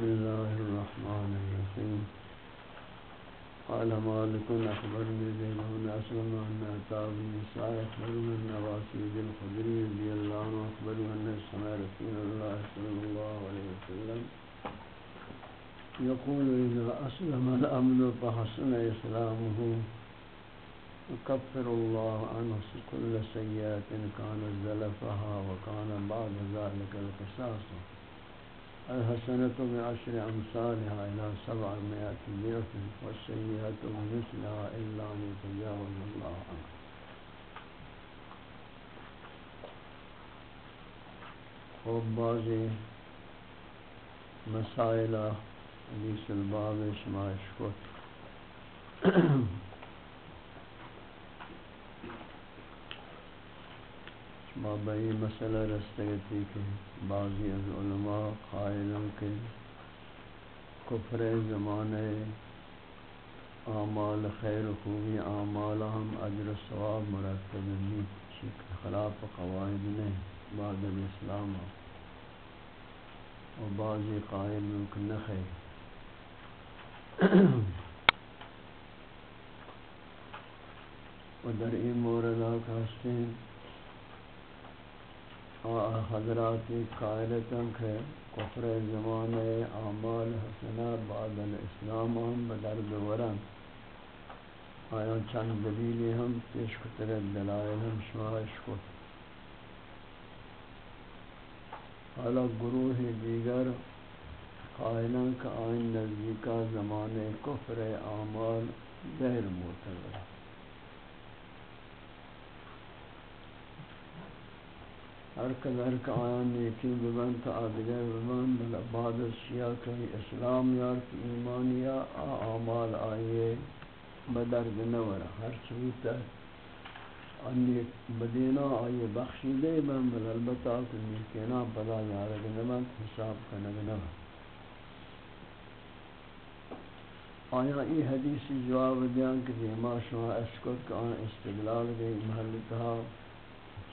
بسم الله الرحمن الرحيم. قال مالك أخبرني زيد بن أسلم أن أتى بالنساء أخبر من نواسيد الخدري رضي الله عنه أن سمع رسول الله صلى الله عليه وسلم يقول إذا أسلم الأمن فحسن إسلامه. يكفر الله عنه كل سيئات كان زلفها وكان بعد ذلك القصاص. الحسنة بعشر أمثالها إلى سبعمائة ضعف والسيئة بمثلها إلا أن يتجاوز الله عنه خوب بعضی مسائل حدیث الباب شماش کت ما بئی مسئلہ رستگتی کے بعضی از علماء قائلوں کے کفر زمانے اعمال خیر خوبی اعمال ہم اجر ثواب مرتب نہیں خلاف قواعد نہیں، بعد الاسلام و بعضی قائلوں کے نخے و در این مورد آکاستے ہیں حضرات قائلتاں کہ کفر زمان اعمال حسنہ بعد الاسلام ہم بدرد ورن آیا چند دلیلی ہم پیش کتر دلائل ہم شمارش کت حالا گروہ دیگر قائلاں کہ آئین نزدیکا زمان کفر اعمال غیر معتبر۔ ہر قدر کا آیان نیکی ببن تا آدگر ببن بل بعد الشیعہ کئی اسلام یار کی ایمان یا آمال آئیے۔ بدرد نورا ہر چوتا انی بدینا آئیے بخشی دے بن بل البتہ کہ نیکینا بلا یارگ نبن حساب کنگ نبن آیا ای حدیثی جواب دیان کہ دیما شما اسکت کا آن استدلال گئی محلتها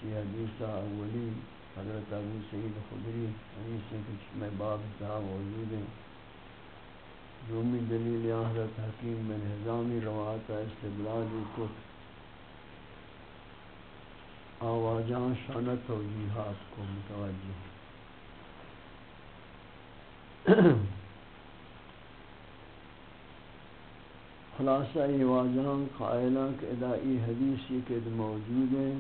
کی حدیث اولی حضرت ابو سعید خدری، حدیث کچھ میں باب تھا موجود ہے رومی دلیل حضرت حکیم بن حضامی روایت استدلال کو آواجان شان توجیحات کو متوجہ خلاصہ یہ واجہاں قائلہ کہ ادائی حدیثی کے موجود ہیں۔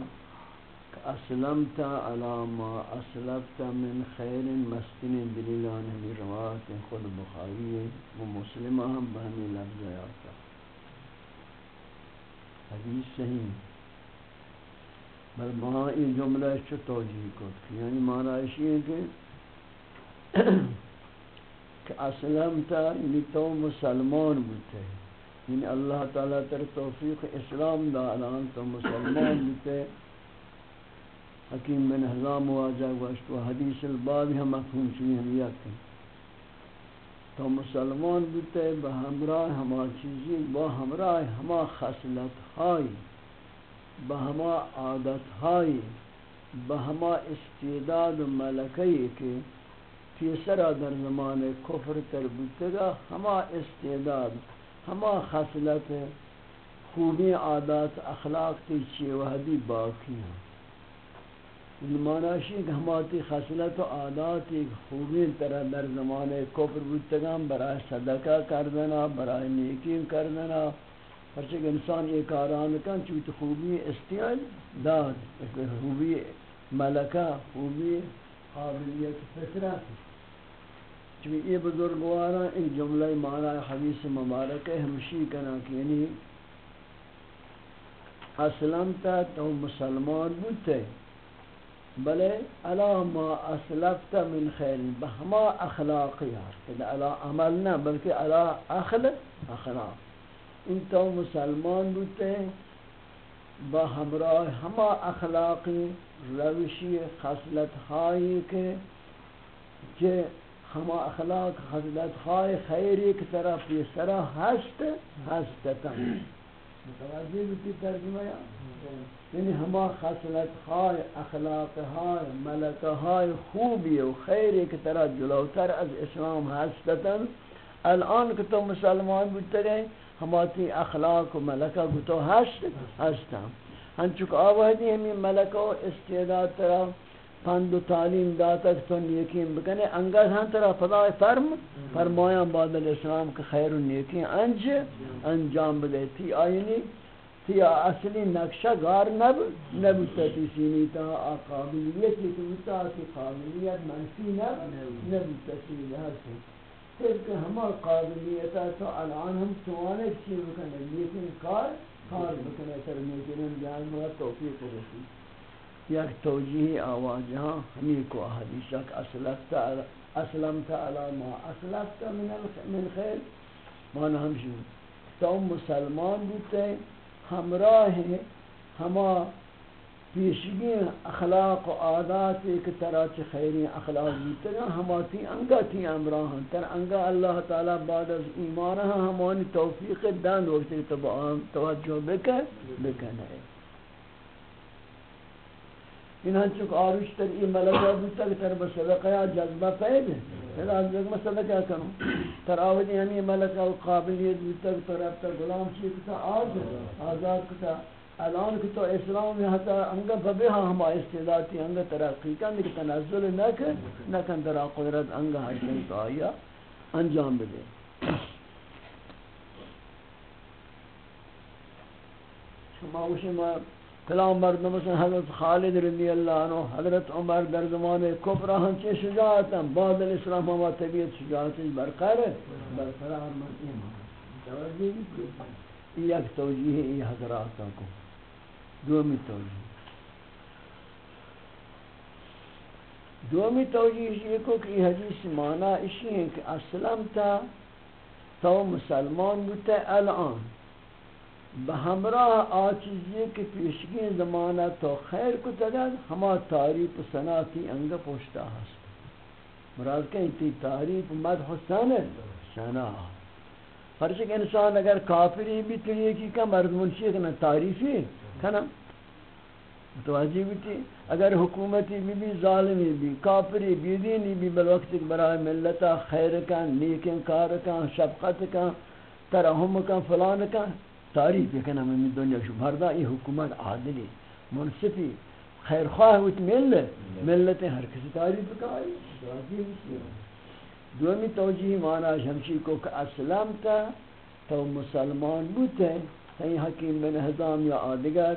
اسلمت على ما اسلفت من خیر مسکن دلیلان ہمی روایت خود بخاری و مسلمہ ہم بہمی لفظ آتا حدیث صحیح. بل وہاں یہ جملہ چو توجیہ کو یعنی معنی ایشی ہے کہ کہ اسلمت یعنی تو مسلمان بوتے یعنی اللہ تعالیٰ تر توفیق اسلام دا الان تو مسلمان بوتے حکیم بن حضام واجہ گوشت و حدیث الباب ہم مفہوم چیئے ہم یکی تو مسلمان بیتے بہمراہ ہما چیزی، با ہمراہ ہما خصلت ہائی بہما عادت ہائی بہما استعداد ملکی کے تیسرا در زمان کفر تر بیتے گا، ہما استعداد، ہما خصلت، خوبی عادات اخلاق تی چیئے وحدی باقی ہیں۔ معناشی کہ ہماتی خصلت و عادات ایک خوبی طرح در زمان کفر بودتگام برای صدقہ کردنا، برای نیکیم کردنا. پرچک انسان یہ کاران کن چوت خوبی استعال داد. خوبی ملکہ خوبی قابلیت فطرت. چونکہ یہ بزرگوارا ان جملہ معنی حدیث مبارک ہمشی کنا کہ یعنی اسلمتا تو مسلمان بودتے. بلے علا ما اسلفت من خیر بہما اخلاقیات کہ یعنی علا عمل نہ، بلکہ علا اخل اخلاق۔ ان تو مسلمان بوتے با ہمراہ ہما اخلاقی روشی خصلت ہائی کے، کہ ہما اخلاق خصلت ہائی خیری کی طرف، یہ سرا ہست ہستتا متوجہ بھی ترجمہ یا؟ یعنی ہما خصلت ہائے اخلاق ہائے ملک ہائے خوبی و خیر ایک طرح جلوتر از اسلام ہستتن الان کہ تو مسلمان بودتے ہما تی اخلاق و ملکہ گتو ہست ہستا ہنچک آوہدی ہمیں ملکہ و استعداد طرح پند و تعلیم داتا کہ تو نیکیم بکنے انگاز ہاں طرح فضائے فرم فرمایاں بعد الاسلام کے خیر و نیکی انج، انجام بدے تھی آئینی تھی، اصلی نقشہ گار نب نبتا تی سینی تا قابلیت لیتا تی قابلیت منفی نب نبتا سینی پھر کہ ہما قابلیت تو الان ہم سوانے چی بکنے لیکن کار کار بکنے تر نیکن جان مگا توفیق رسی یک توجیہ آواز ہاں ہمیں کو حدیثہ کہ اسلفتا اسلمتا علی ما اسلفتا من خیر، مانا ہمشو تو مسلمان بوتے ہمراہ ہما پیشگی اخلاق و عادات ایک طرح چی خیری اخلاق بوتے ہما تی انگا تی امراہن تر انگا اللہ تعالی بعد از ایمانہ ہمانی توفیق دن وقتی توجہ بکر بکنے این ہنچک آروش تر این ملکہ بودتا کہ تر بصدقہ یا جذبہ پید ہے پھر آج جگ میں صدقہ کروں تر آودی ہمیں ملکہ و قابلیت بودتا کہ تر اب تر غلام چیئے کتا آز آزاد کتا الان کہ تو اسلام میں حتی انگا فبیہا ہما استعدادی انگا ترقی کن کہ تنزل نکن نکن در قدرت انگا حجن تو آیا انجام بدے شما وشی کلام مردم مثلا حضرت خالد رضی اللہ عنہ حضرت عمر در زمان کفر ہم چے شجاعت ہیں بعد الاسلام ہم طبیعت شجاعت برقرار ہے. برقرار من ایمان توجہ یک توجیہ ای حضرات کو. دومی توجیہ. دومی توجیہ یہ کو کہ یہ حدیث معنی اسی ہے کہ اسلام تا تو مسلمان بوتے الان. بہمراہ آچیزی کے پیشگی زمانہ تو خیر کو تگد ہما تعریف صنعتی انگ پوشتا ہست مراد کہیں تی تعریف مدح سنت سنا فرشک انسان اگر کافری بھی تو یہ کی کا مرد منشی کنا تعریفی کنا متوجہ بھی تھی اگر حکومتی بھی بھی ظالمی بھی کافری بھی دینی بھی بلوقت برای ملتا خیر کن نیکن کار کن شفقت کن ترحم کن فلان کن تعریف کنم من دنیا شو مردا این حکومت عادلی، منصفی خیرخواه ہوت ملت ملت ہر کسی تعریف کاری دومی توجیہ مانا شمشی کو کہ اسلام تا تو مسلمان بوتے ہیں حکیم بن حضام یا آدگر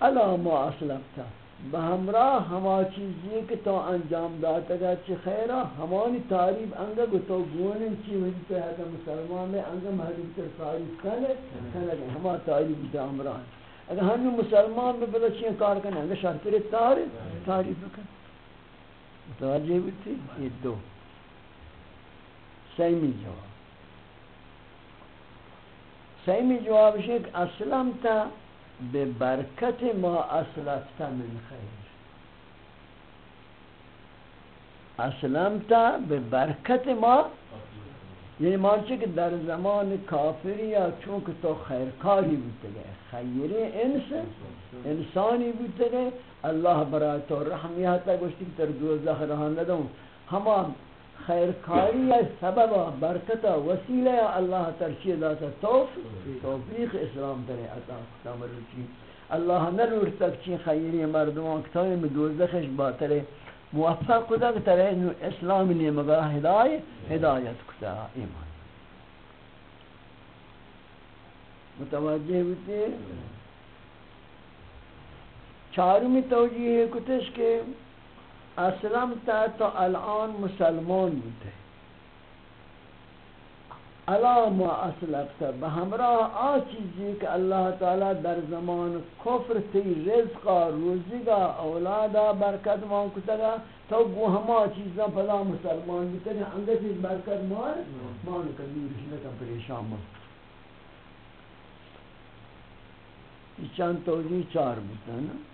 علا ما اسلام تا۔ بہمراہ ہما چیزی کہ تو انجام داتا گا چی خیرہ ہمانی تعریف انگا گو تو گونن چی وجہ تو ہے مسلمان میں انگا محدود تر تعریف کنے کنے ہما تعریف بیتا امران اگر ہمی مسلمان میں بلا چیئے کار کنے انگا شرط تر تعریف تعریف کنے متوجہ بیتی یہ دو. سیمی جواب. سیمی جواب شک اسلام تا به برکت ما اسلفت من خیر. اسلمت به برکت ما یعنی مانچه که در زمان کافری یا چون که تو خیرکاری بوده خیری انس، انسانی بوده الله برای تو رحمی حتی گوشتی که در دوزخ رهان ندون همان خیرکاری یا سبب برکت وسیلہ اللہ ترشی داتا توفیق توفیق اسلام در عطا تمرچی اللہ نرور تک چین خیری مردمان کتاوی میں دوزخش باطل موفق کتا کہ ترے اسلام نے مگا ہدایت ہدایت کتا ایمان. متوجہ ہوتے چارمی توجیہ کتش کے اسلام تا تو الان مسلمان بوده الا ما اسلفت به همراه آ چیزی که الله تعالی در زمان کفر تی رزقا روزیگا اولادا برکت مان کتگا تو گو ہما چیزاں پدا مسلمان بوده انگا چیز برکت مان مان کنی رشنکا پریشان مان چند توجیه چار بوده نا۔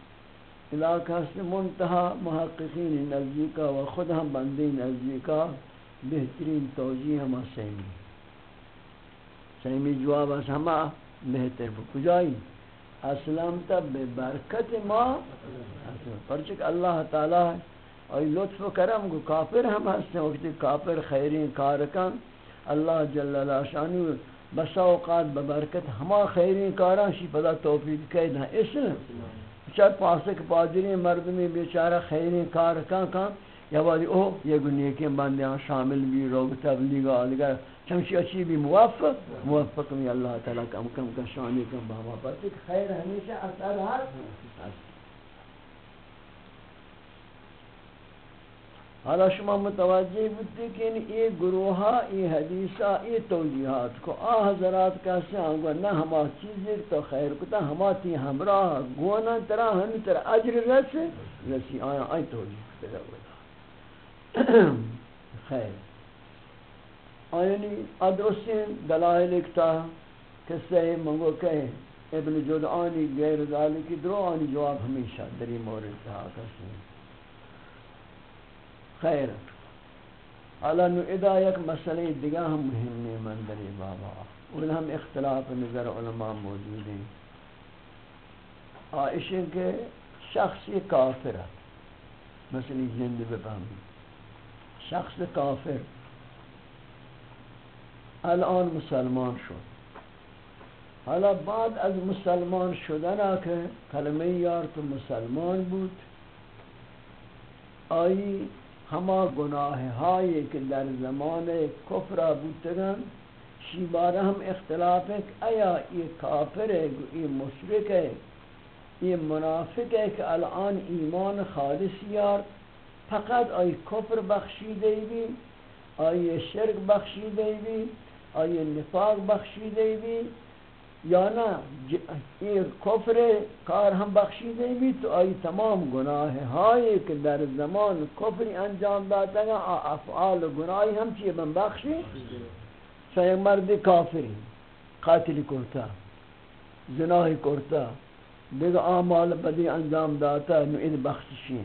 علاقہ سے منتہا محققین نزدیکا و خود ہم بندی نزدیکا بہترین توجیہ ہما سیمی۔ سیمی جواب اس ہما بہتر۔ بکجائی اسلامتا بے برکت ما پرچک اللہ تعالی اور لطف و کرم کو کافر ہم ہستے وقتی کافر خیرین کارکن اللہ جل اللہ شانی بسا اوقات ببرکت ہما خیرین کاران شی پدا توفیق کہید ہیں اس چار پاسک پادری مردمی بیچارہ خیرین کارکن کن یا وادی او یہ گنیہ کے بندیاں شامل بھی، روگ تبلیغ آلگر چمشی اچھی بھی موفق موفق میں اللہ تعالیٰ کم کم کا شانی کم بابا پر خیر ہمیشہ اثر ہر حالا شما متوجہ بودتے کہ یعنی یہ گروہا یہ حدیثہ یہ توجیحات کو آ حضرات کہتے ہیں گو نہ ہما چیزیں تو خیر کتا ہما تی ہمراہ گونا ترا ہمی ترا عجر رس رسی آیا، آئی توجیح پیدا ہوتا خیر۔ آئینی یعنی ادرسین دلائل اکتا کسے منگو کہے ابن جدعانی غیر ذالکی درو آنی جواب ہمیشہ دری مورد تھا کسے خیر. حالا نو ادا یک مسئلہ دیگا ہم مهم نہیں من دری بابا. ان ہم اختلاف نظر علماء موجود ہیں آئشہ کے شخص کافر ہے مثلی زند بفهمی شخص کافر. الان مسلمان شد. حالا بعد از مسلمان شدن که کلمه یار تو مسلمان بود. آئی ہما گناہ ہائی کہ در زمان کفرہ بودتگن شی بارہ ہم اختلاف ہے کہ ایا یہ کافر ہے یہ مشرک ہے، یہ منافق ہے کہ الان ایمان خالص یار، فقط آئی کفر بخشی دے بھی، آئی شرک بخشی دے بھی، آئی نفاق بخشی دے بھی یا نہ جی، یہ کفر کار ہم بخشی دیں بھی تو آئی تمام گناہ ہائے کہ در زمان کفر انجام داتا گا افعال گناہی ہم چیئے بن بخشی؟ سای مرد کافری قاتل کرتا زناہی کرتا دیگا آمال بدی انجام داتا نو اید بخششین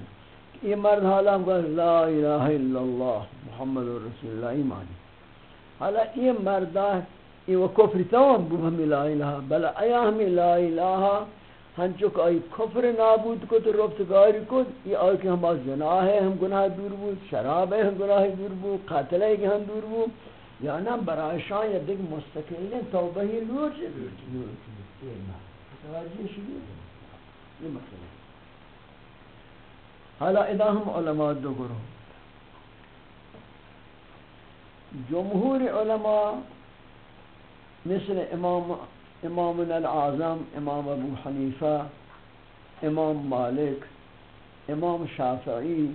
یہ مرد حالا ہم کہا، لا الہ الا اللہ، محمد رسول اللہ ایمانی حالا یہ مردہ یہ وہ کفر تمام بو ہم لا الہ، بل ایا ہم لا الہ. ہنچو کہ ای کفر نابود کو تو رفتگاری کو یہ آئی کہ ہم زنا ہے ہم گناہ دور بود، شراب ہے ہم گناہ دور بود، قاتل ہے کہ ہم دور بود. یا نا برای شان یا دیکھ مستقل توبہ ہی لوچ یہ مسئلہ حالا ادا ہم علماء دو گروہ جمہور علماء مثل امام امام العظم امام ابو حنیفہ، امام مالک، امام شافعی،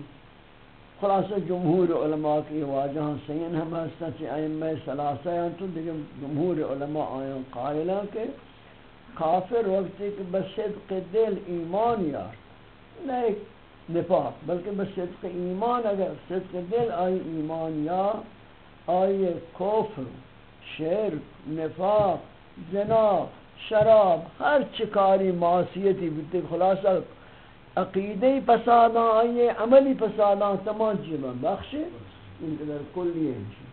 خلاصہ جمہور علماء کی واجہ سین ہم ہستا چی ائمہ ثلاثہ ہیں، تو جمہور علماء آئیں قائلہ کے کافر وقتی کہ بصدق دل ایمان یار نہیں نفاق، بلکہ بصدق ایمان، اگر صدق دل آئی ایمان یا آئی کفر۔ شرک نفاق، زنا، شراب، ہر چکاری معصیتی بیتے خلاصہ عقیدی پساداں آئیے، عملی پساداں تمام چیزاں بخشے ان قدر کلی ہے جی۔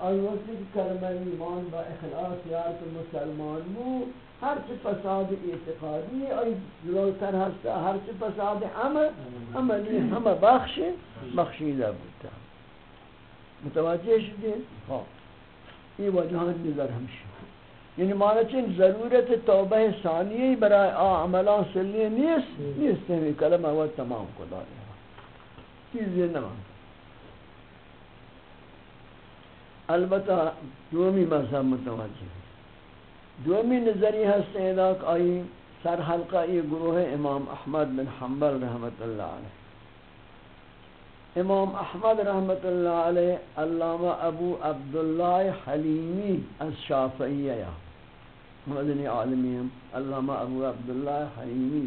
آئی وقتی کہ کلمہ ایمان با اخلاص یارت مسلمان مو ہر چی فساد اعتقادی ہے، آئی جلوتر ہستا ہر چی فساد عمل، عملی ہم بخشے بخشیدہ بودتا متوجہ شدی؟ ہاں یہ وجہان نظر ہمشہ یعنی مانا چین ضرورت توبہ ثانیہ برای آ عملان سلی نیست نیست ہمیں کلمہ وہ تمام کو دارے چیز نمان البتہ دومی مذہب متوجہ دومی نظری ہستے اداک آئی سر حلقہ یہ گروہ امام احمد بن حنبل رحمت اللہ علیہ۔ امام احمد رحمت اللہ علیہ، علامہ ابو عبداللہ حلیمی الشافعیہ مدنی عالمی ہم علامہ ابو عبداللہ حلیمی۔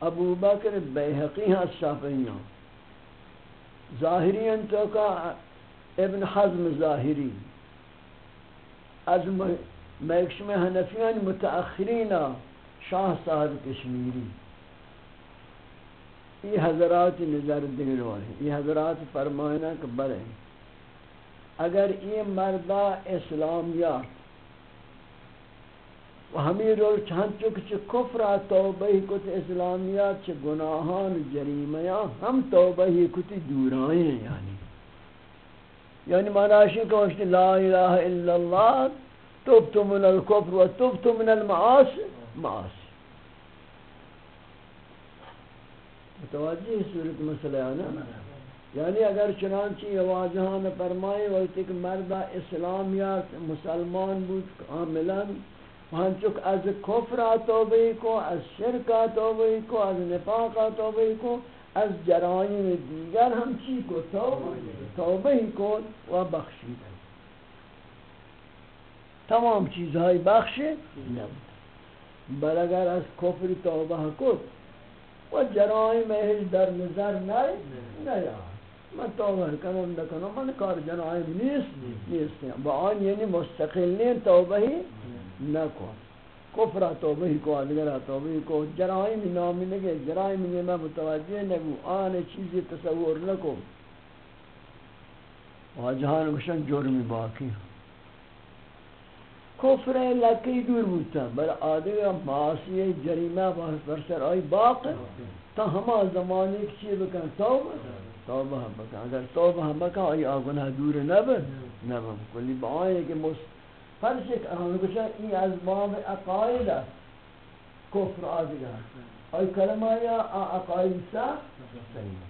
ابو بکر بیحقی ہیں الشافعیہ ظاہری انتو کا ابن حزم ظاہری۔ از میکشم حنفیان متأخرین، شاہ صاحب کشمیری۔ یہ حضرات نظر دیر والے یہ حضرات فرمائنا کہ برے اگر یہ مردہ اسلامیات و ہمیں رو چند چک چھ کفر توبہ کت اسلامیات چھ گناہان جریمیاں ہم توبہ کت دورائیں یعنی۔ یعنی معنی کہ لا الہ الا اللہ تبت من الكفر و تبت من المعاصی، معاصی۔ متوجہ صورت مسئلہ ہے نا؟ یعنی اگر چنانچہ یہ واجہان فرمائے وقت ایک مردہ اسلامیات مسلمان بود، کاملا ہنچک از کفر توبہ کو، از شرک توبہ کو، از نفاق توبہ کو، از جرائم دیگر ہم چی کو؟ توبہ کو و بخشید تمام چیزهای بخش نبود۔ بل اگر از کفر توبه کد و جرائم هیچ در نظر نی نیا. من توبه کنم نکنم من کار جرائم نیست. نیست. با آن یعنی مستقلین توبه نکن. کفر توبه کو ادگر توبه کو. جرائم نامی نگه جرائم نمی متوجه نگو. آن چیزی تصور نکو واجهان گشن جرمی باقی. کفر لکی دور بودتا بل آدھے معاصی جریمہ برسر آئی باق تا ہما زمانے کی چیز بکن توبہ توبہ بکن۔ اگر توبہ بکن، آئی آگنہ دور نبن۔ نبن کلی با آئے کہ مست فرش ایک اہم کچھا ای از باب اقائد کفر آدھگا آئی کلمہ یا اقائد سا؟ صحیح۔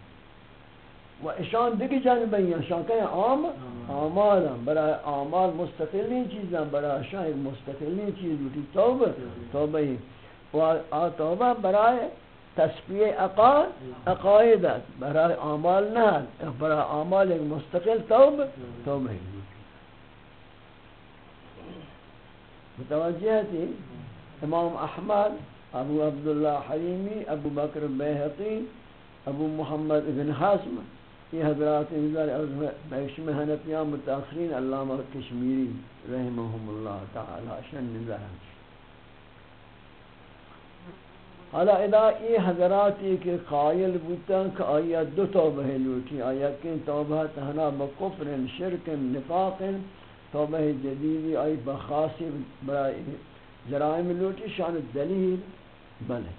و اشان دیگه جانب ہیں اشان کہیں عام ہیں برای اعمال مستقلین چیز ہیں برای اشان ایک مستقلین چیز ہوتی توبہ توبہ ہی و توبہ برای تصفیه اقائد عقائد برای اعمال نہ برای اعمال مستقل توبہ ہی متوجہ تھی امام احمد ابو عبداللہ حلیمی ابو بکر بیحقی ابو محمد ابن حاسم یہ حضرات بیشم حنفیان متاخرین علامہ کشمیری رحمہم اللہ تعالی شن نظر حالا ادا یہ حضرات یہ کہ قائل بوتا کہ آیا دو توبہ لوٹی، آیا کن توبہ تہنا بکفر شرک نفاق، توبہ جدیدی آئی بخاصی برای جرائم لوٹی، شان دلیل بلے۔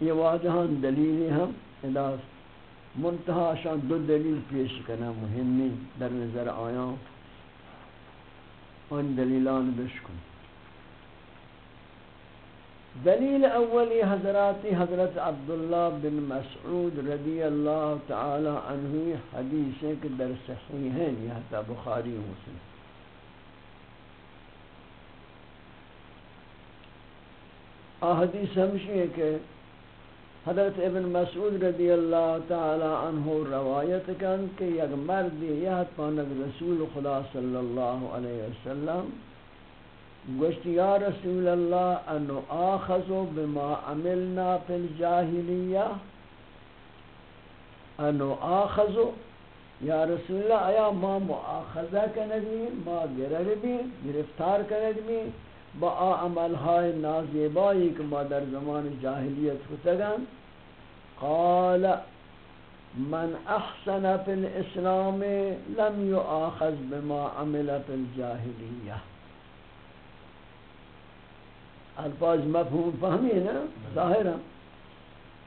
یہ واجہان دلیلی ہم ادا منتہا شان دو دلیل پیش کرنا مهمی در نظر آیا ان دلیلان بشکن. دلیل اولی حضراتی حضرت عبداللہ بن مسعود رضی اللہ تعالی عنہ حدیث ہے کہ در صحیحین یہ تا بخاری مسلم. آ حدیث ہمشی ہے کہ حضرت ابن مسعود رضی اللہ تعالی عنہ روایت کن کہ یک مرد یہت پانک رسول خدا صلی اللہ علیہ وسلم گوشت، یا رسول اللہ، انو آخذو بما عملنا فی الجاہلیہ؟ انو آخذو، یا رسول اللہ، آیا ما مؤاخذہ کندی ما گرر بھی گرفتار کندی با عمل های نازیبایی که ما در زمان جاهلیت فتگن قال، من احسن في الاسلام، لم يؤاخذ بما عمل في الجاهلیه الفاظ مفهوم فهمی نا ظاهرا.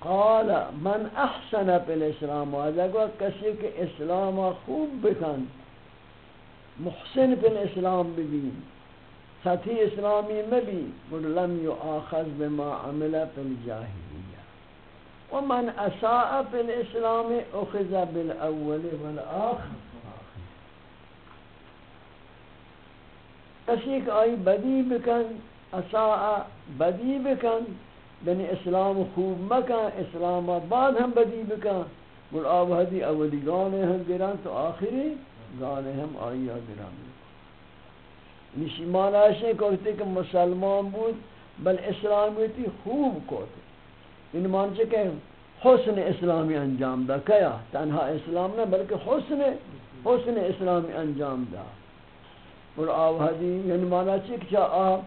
قال، من احسن في الاسلام. وهذا قال کسی کہ اسلام خوب بکن محسن في الاسلام ببین. سطحی اسلامی میں بھی لم یؤاخذ بما عمل فی الجاہلیہ. ومن اساء فی الاسلام اخذ بالاول والآخر. کسی کہ آئی بدی بکن، اساء بدی بکن بنی اسلام خوب مکن، اسلام بعد ہم بدی بکن. بل آب حدی اولی گانے ہم گران تو آخری گانے ہم آئی گران نشیمان معنیش نہیں کرتے کہ مسلمان بود، بل اسلامیتی خوب کوتے ان یعنی مانچے کہ حسن اسلامی انجام دا، کیا؟ تنہا اسلام نہ، بلکہ حسن حسن اسلامی انجام دا۔ اور آو حدیث یعنی معنی چک چاہ آپ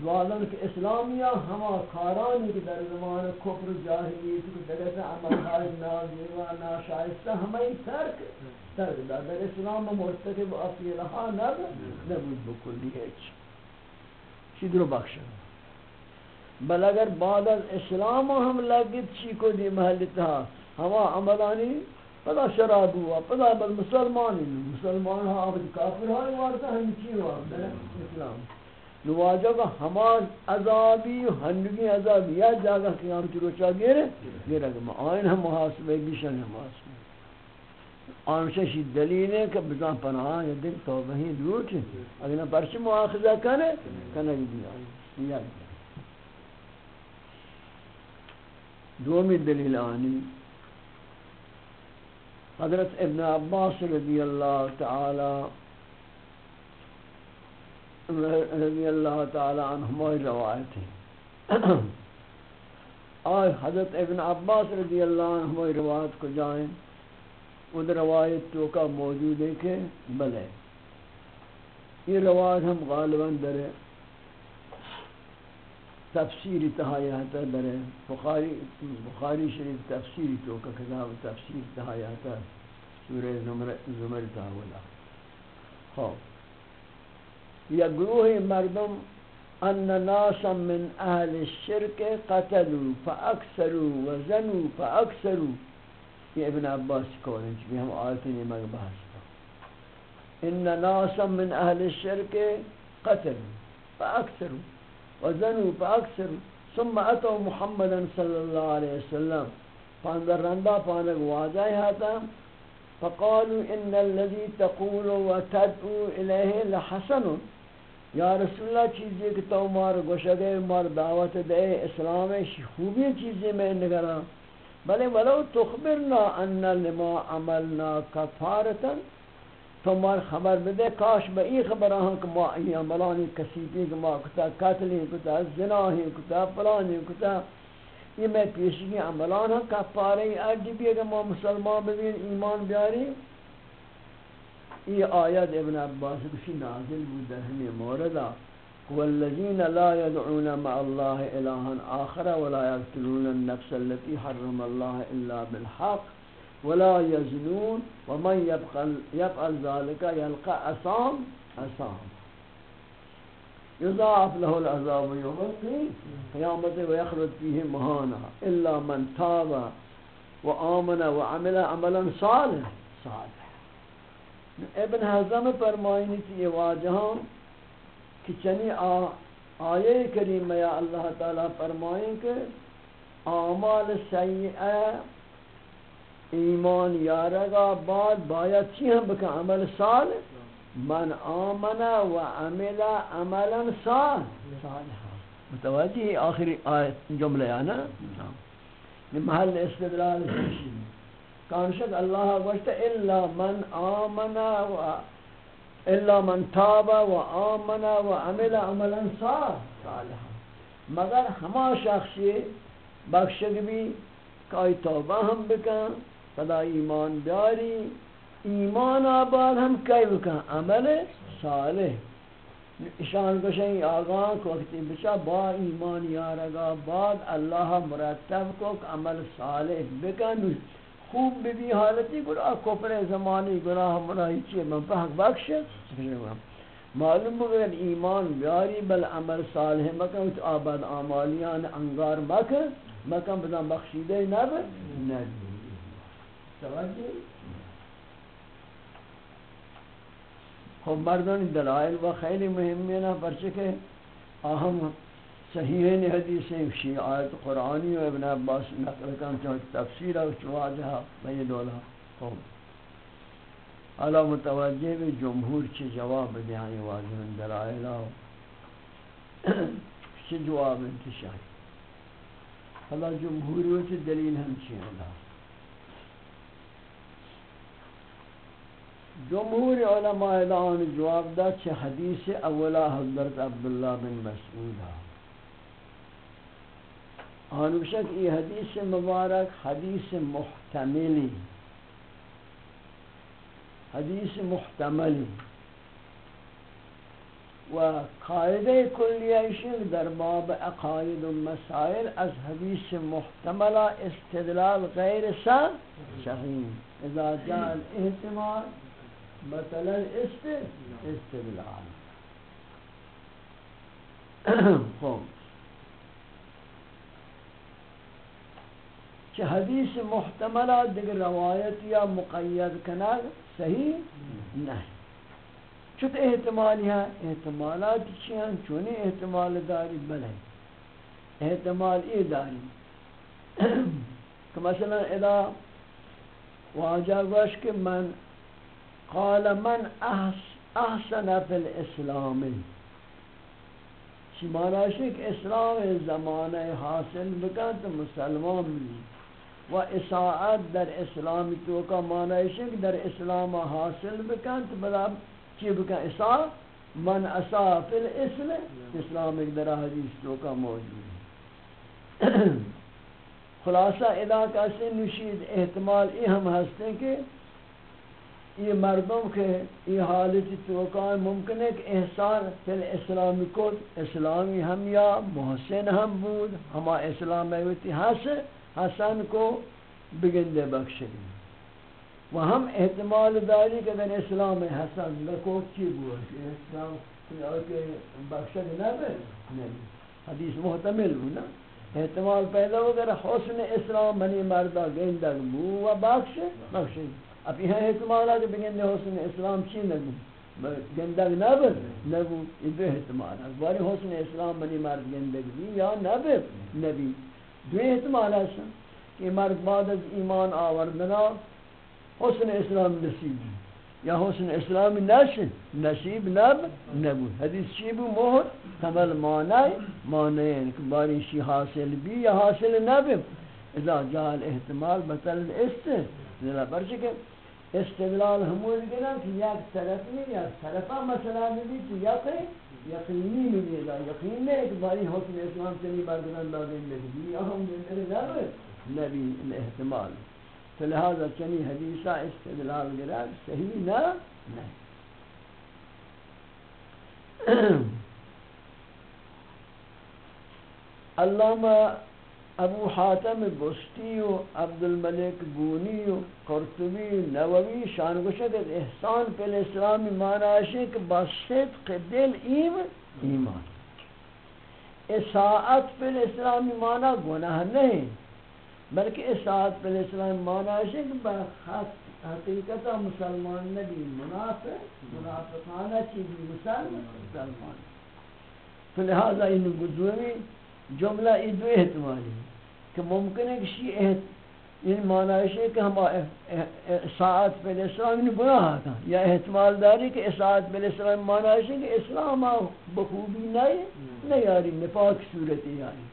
دوالن کہ اسلامیہ ہما کارانی کی در زمان کفر و جاہلیت کی دگت عمل خارج نازیوہ ناشائستہ ہمیں ترک ترک دا در اسلام مرتکب اصیلہا نب نبود بکلی ہیچ۔ چیدرو بخشا بل اگر بعد از اسلام ہم لگت چی کو دی محل تھا عملانی پدا شراب ہوا، پدا بل مسلمانی، مسلمان ہاں اب کافر ہاں وارتا ہم چی ہوا اسلام۔ نواجہ کا ہمان عذابی و ہنگی عذابی. یا جاگہ قیامت روچا گیرے گیرے گا آئین ہم محاسبے بیشن ہم محاسبے آنششی دلیل ہے کہ بزان پناہ یا دل توبہی دور چھے اگر نہ پرچی مواخذہ کرے کنگی بھی آئی یا دومی دلیل آنی. حضرت ابن عباس رضی اللہ تعالی رضی اللہ تعالی عنہما روایت ہے۔ آئے حضرت ابن عباس رضی اللہ عنہما روایت کو جائیں وہ روایت تو کا موجود ہے کہ بلے یہ روایت ہم غالباً در تفسیر تہایات در بخاری بخاری شریف تفسیر تو کا کتاب تفسیر تہایات سورہ زمر زمر تاولا خوب یا گروہ مردم أن ناسا من اہل الشرک قتلوا فاکثروا وزنوا فاکثروا یہ ابن عباس ہیں کہ ہم آیت نے بحث إن ناسا من أهل الشرك قتلوا فاكثروا وزنوا فاكثروا ثم أتوا محمدا صلى الله عليه وسلم. فاندر رندا فانق واجه هذا. فقالوا إن الذي تقول وتدعو إليه لحسن. یا رسول اللہ چیزی کہ تو مار گوشگے مار دعوت دے، اسلام خوبی چیزیں میں نگران بلے ولو تخبرنا ان لما عملنا کفارتا، تو مار خبر بدے، کاش با ای خبر آہاں کہ ما ای عملانی کسیبی کہ ما کتا قتلی کتا زناہی کتا پلانی کتا۔ یہ میں پیشگی عملان ہاں کفاری اڈی بھی اگر ما مسلمان ببین ایمان بیاری۔ یہ آیت ابن عباس کسی نازل بود در ہمیں موردہ والذين لا يدعون مع الله إلها آخر ولا يقتلون النفس التي حرم الله إلا بالحق ولا يزنون ومن يفعل, يفعل ذلك يلقى أسام أسام يضاعف له العذاب يوم القيامة ويخرج فيه مهانا إلا من تاب وآمن وعمل عملا صالح صالح ابن حزم فرمائنی کہ یہ واجہاں کہ چنی آیے کریم یا اللہ تعالی فرمائیں کہ اعمال سیئہ ایمان یارگا بعد باید چی ہم بکن عمل سال من آمن و عمل عملا سال متوجہ آخری آیت جملہ ہے نا محل استدلال کانشک اللہ گوشت الا من آمن و الا من تاب و آمن و عمل عملا صالحا. مگر ہما شخصی بخشگ بھی کئی توبہ ہم بکن فدا ایمان داری ایمان آباد ہم کئی بکن، عمل صالح. اشان کشیں آگاں کو وقتی بچا با ایمان یارگا بعد اللہ مرتب کو عمل صالح بکن خوب بھی حالتی گناہ کفر زمانی گناہ مناہی چیئے من پہک بخش معلوم بگر ایمان بیاری، بل عمل صالح مکن، تو آباد آمالیان انگار مکن. مکن بدن بخشیدہ نب نبی توجہ خب مردان دلائل و خیلی مهمی نا پرچکے اہم صحیحین حدیث ہیں شیع آیت قرآنی و ابن عباس نقل کن چاہت تفسیر و چواجہا بین دولا قوم علا متوجہ بھی جمہور چی جواب دیانی واضح دلائلہ چی جواب انتشاہی حالا جمہوری و چی دلیل ہم چی اللہ جمہور علماء اعلان جواب دا چھ حدیث اولا حضرت عبداللہ بن مسعود ہے۔ آنوشک یہ حدیث مبارک حدیث محتملی. حدیث محتملی. و قاعدہ کلیہ در باب عقائد و مسائل از حدیث محتملہ استدلال غیر صحیح. اذا جاء الاحتمال مثلا استدلال. خوب کہ حدیث محتملہ دیگر روایت یا مقید کنار صحیح نہیں۔ چت احتمال ہے احتمالات چیاں چونی احتمال داری؟ بل بلے۔ احتمال ای داری کہ مثلا اذا واجہ گوش کہ من قال من احسن فی الاسلام۔ چی مانا ہے کہ اسلام زمانہ حاصل بکن تو مسلمان بھی۔ و اصاعت در اسلام تو کا معنی ہے کہ در اسلام حاصل بکن تو بلا چی بکن؟ اصاع من اصاع فی الاسم، اسلام ایک در حدیث تو کا موجود ہے۔ خلاصہ علاقہ سے نشید احتمال یہ ہم ہستے کہ یہ مردم کے یہ حالت توقع ممکن ہے کہ احسان فی الاسلامی کو، اسلامی ہم یا محسن ہم بود، ہما اسلام ایوتی حسن حسن کو بگندے بخشی و ہم احتمال داری کہ در اسلام حسن لکو چی بوا کہ اسلام کہ بخشد نہ بے نہیں، حدیث محتمل ہو نا۔ احتمال پیدا ہو کہ حسن اسلام منی مردہ گندگ بو و بخش بخشی اب یہ احتمال ہے کہ بگندے حسن اسلام چی نگو گندگ نبر نبو یہ دو احتمال ہے۔ باری حسن اسلام منی مرد گندگ بھی یا نبر نبی دو احتمال ہے کہ مرد بعد از ایمان آوردنا، حسن اسلام نصیب یا حسن اسلام نشن، نصیب نب نبو حدیث چی بو مہر تمل معنی معنی کہ باری شی حاصل بھی یا حاصل نب اذا جال احتمال بطل است ذرا برچہ استدلال ہمول گنا کہ یک طرف نہیں یا طرفا مسئلہ بھی تو یا یقینی نہیں ہے یقین میں ایک باری حسن اسلام چلی بردن لازم لگی ہم دن نبی نبی احتمال۔ تو لہذا چنی حدیثہ استدلال گرا صحیح نہ نہیں علامہ ابو حاتم بستی و عبد الملک بونی و قرطبی نووی شان گوشت احسان پہ الاسلامی معنی کہ بصدق دل ایم ایمان. اصاعت پہ الاسلامی معنی گناہ نہیں، بلکہ اصاعت پہ الاسلامی معنی ہے کہ حقیقتا مسلمان نبی منافق منافقانہ چیزی مسلمان. تو لہذا ان گزوری جملہ یہ دو احتمالی کہ ممکن ہے کہ شیع ان معنی ہے کہ ہم ساعت پہ اسلام ان گناہ تھا یا احتمال داری کہ ساعت پہ اسلام معنی ہے کہ اسلام بخوبی نہیں نہیں یاری نفاق صورت یاری۔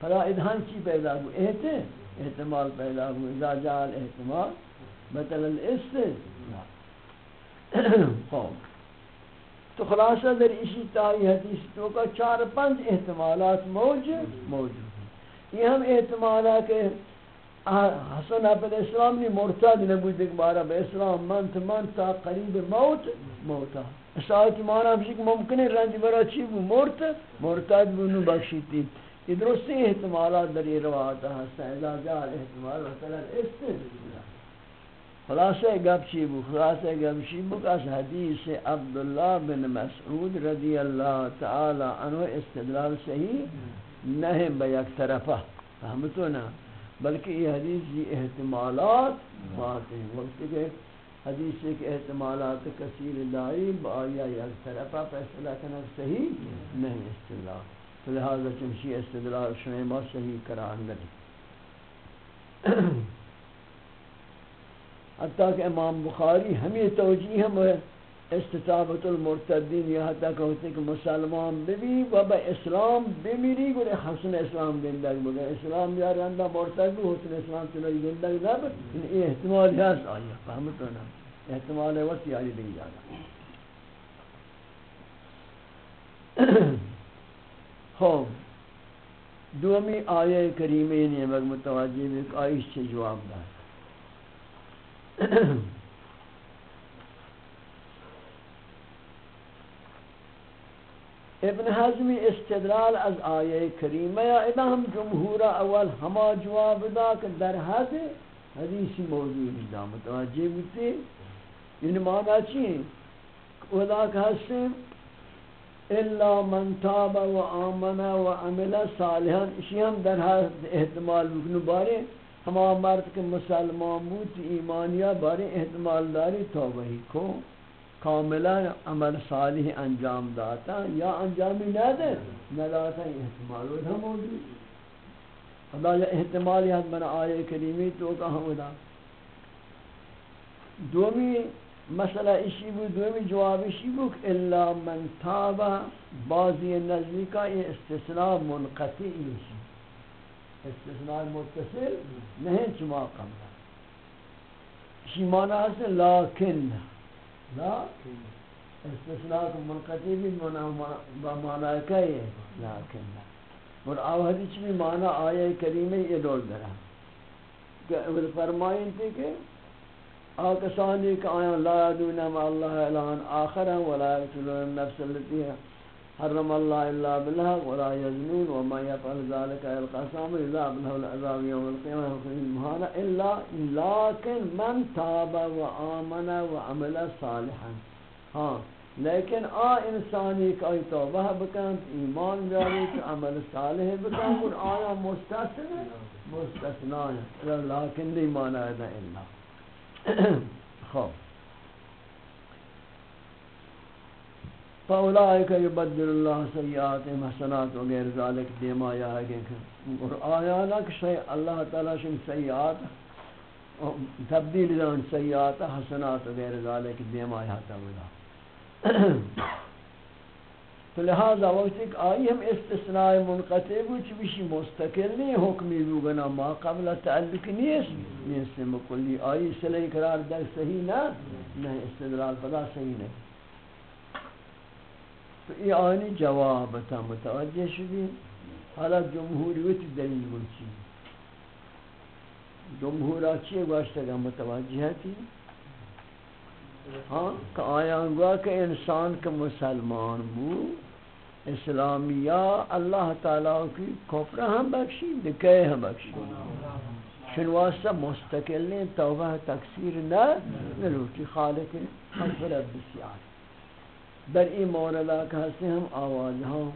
فلا ادھان چی پیدا ہوئی احتے احتمال پیدا ہوئی اذا جال احتمال۔ بطل الاست خوب۔ تو خلاصہ در اسی تائی حدیث تو کا چار پنج احتمالات موجود موجود۔ یہ ہم احتمالات کہ حسن عبد الاسلام نے مرتد نبود ایک بارہ بے اسلام منت منتا قریب موت موتا ساعت معنی ہمشی کہ ممکن ہے رنج برا چی بو مرت، مرتد بو بخشیتی یہ درستی احتمالات در یہ روایت ہستا ہے اذا جا احتمال وصلا استدلال خلاصہ گپ چی بو، خلاصہ گپ چی بو، کہ حدیث عبداللہ بن مسعود رضی اللہ تعالی عنہ استدلال صحیح نہیں بیک طرفہ فهمتو نا بلکہ یہ حدیث یہ احتمالات بات ہیں۔ وقت کہ حدیث ایک احتمالات کثیر دائی با آیا یک طرفہ فیصلہ کرنا صحیح نہیں استدلال۔ تو لہذا چنشی استدلال شنعی صحیح کران لگی حتیٰ کہ امام بخاری ہمیں توجیہ ہم ہے استطابت المرتدین یہ حتیٰ کہ ہوتے کہ مسلمان ببی و با اسلام بمیری گوڑے حسن اسلام گندگ بگا اسلام یا رندہ مرتد بھی حسن اسلام چلائی گندگ نب یہ احتمال ہے آیا فهمتو نا احتمال ہے وقت یاری دی جانا خوب دومی آیہ کریمین یہ متوجہ بھی آئیش سے جواب دار ابن حزمی استدلال از آیه کریمه یا اذا ہم جمهور اول ہما جواب دا کہ در حد حدیثی موضوع دا متوجہ بیتے ان معنی چی خدا کہ ہستیں الا من تاب و آمن و عمل صالحا، اسی ہم در حد احتمال بکنو بارے ہما مرد کے مسلمان بود ایمانیا بارے احتمال داری توبہی کو کاملا عمل صالح انجام داتا یا انجامی نہ دے نہ داتا احتمال وہ ہم ہوگی اللہ یا احتمال یاد من آئے کریمی تو کہاں ہوگا دومی مسئلہ اسی بود دومی جواب اسی بود الا من تابا بعضی نزدیکا یہ استثناء منقطعی اسی استثناء متصل نہیں، چما قبل۔ اسی معنی ہے لیکن لیکن استثناء منقطعی بھی معنی ہے۔ لیکن اور آوہدی چلی معنی آیہ کریمی یہ دول درہ۔ کہ فرمائیں تھے کہ آکسانی کہ آیا لا یدون ما اللہ الہان آخرا ولا یقتلون النفس التي حرم اللہ الا بالحق ولا یزنون وما يفعل ذلك القسام اذا ابنه العذاب يوم القيامة وقيم المهانة الا لكن من تاب وآمن وعمل صالحا. ہاں لیکن آ انسانی کا ای توبہ بکن ایمان جاری عمل صالح بکن اور آیا مستثنا مستثنا لیکن نہیں مانا ہے الا خوب فاولائک یبدل اللہ سیئات محسنات وغیر ذالک دیما یا ہے اور آیا لک شیء اللہ تعالی شن سیئات تبدیل دان سیئات، حسنات وغیر ذالک دیما یا تا تو لہذا وقت ایک آئی ہم استثناء منقطع بو چی بشی مستقل نہیں، حکمی بو گنا ما قبل تعلق نیست۔ نیست مکلی آئی صلح قرار در صحیح نا نہیں استدلال پدا صحیح نہیں تو یہ آنی جواب تا متوجہ شدی؟ حالا جمہوری ویتی دلیل بلچی جمہورا چیئے گوشتا گا متوجہ تھی ہاں کہ آیا گوا کہ انسان کا مسلمان بو، اسلامیہ، اللہ تعالیٰ کی کفر ہم بخشی دکے ہم بخشی۔ شنواسا مستقل نے توبہ تکثیر نہ نلوٹی خالق حضرت بسیار۔ در این موردہ کہ ہستے ہم آواز ہاں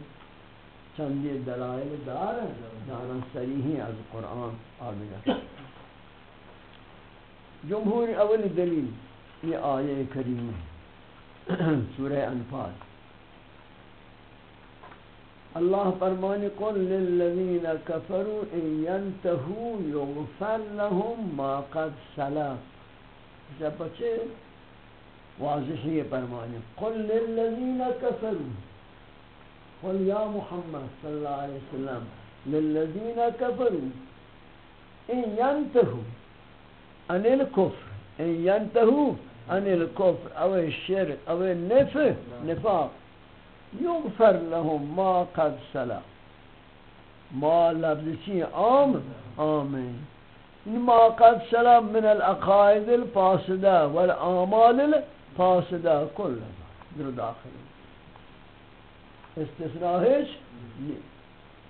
چندی دلائل دار دارا سریحی از قرآن آمینہ جمہور اول دلیل یہ آیہ کریم سورہ انفال. اللہ فرمانے قل للذین کفروا ان ينتهوا یغفر لهم ما قد سلف. جب بچے واضح یہ فرمانے قل للذین کفروا قل یا محمد صلی اللہ علیہ وسلم للذین کفروا إن ينتهوا عن الكفر إن ينتهوا عن الكفر أو الشرك أو النفق نفاق یغفر لهم ما قد سلا ما لفظی عام آمین ما قد سلا من الاقائد الفاسدة والأعمال الفاسده كل در داخل استثناء هیچ نہیں۔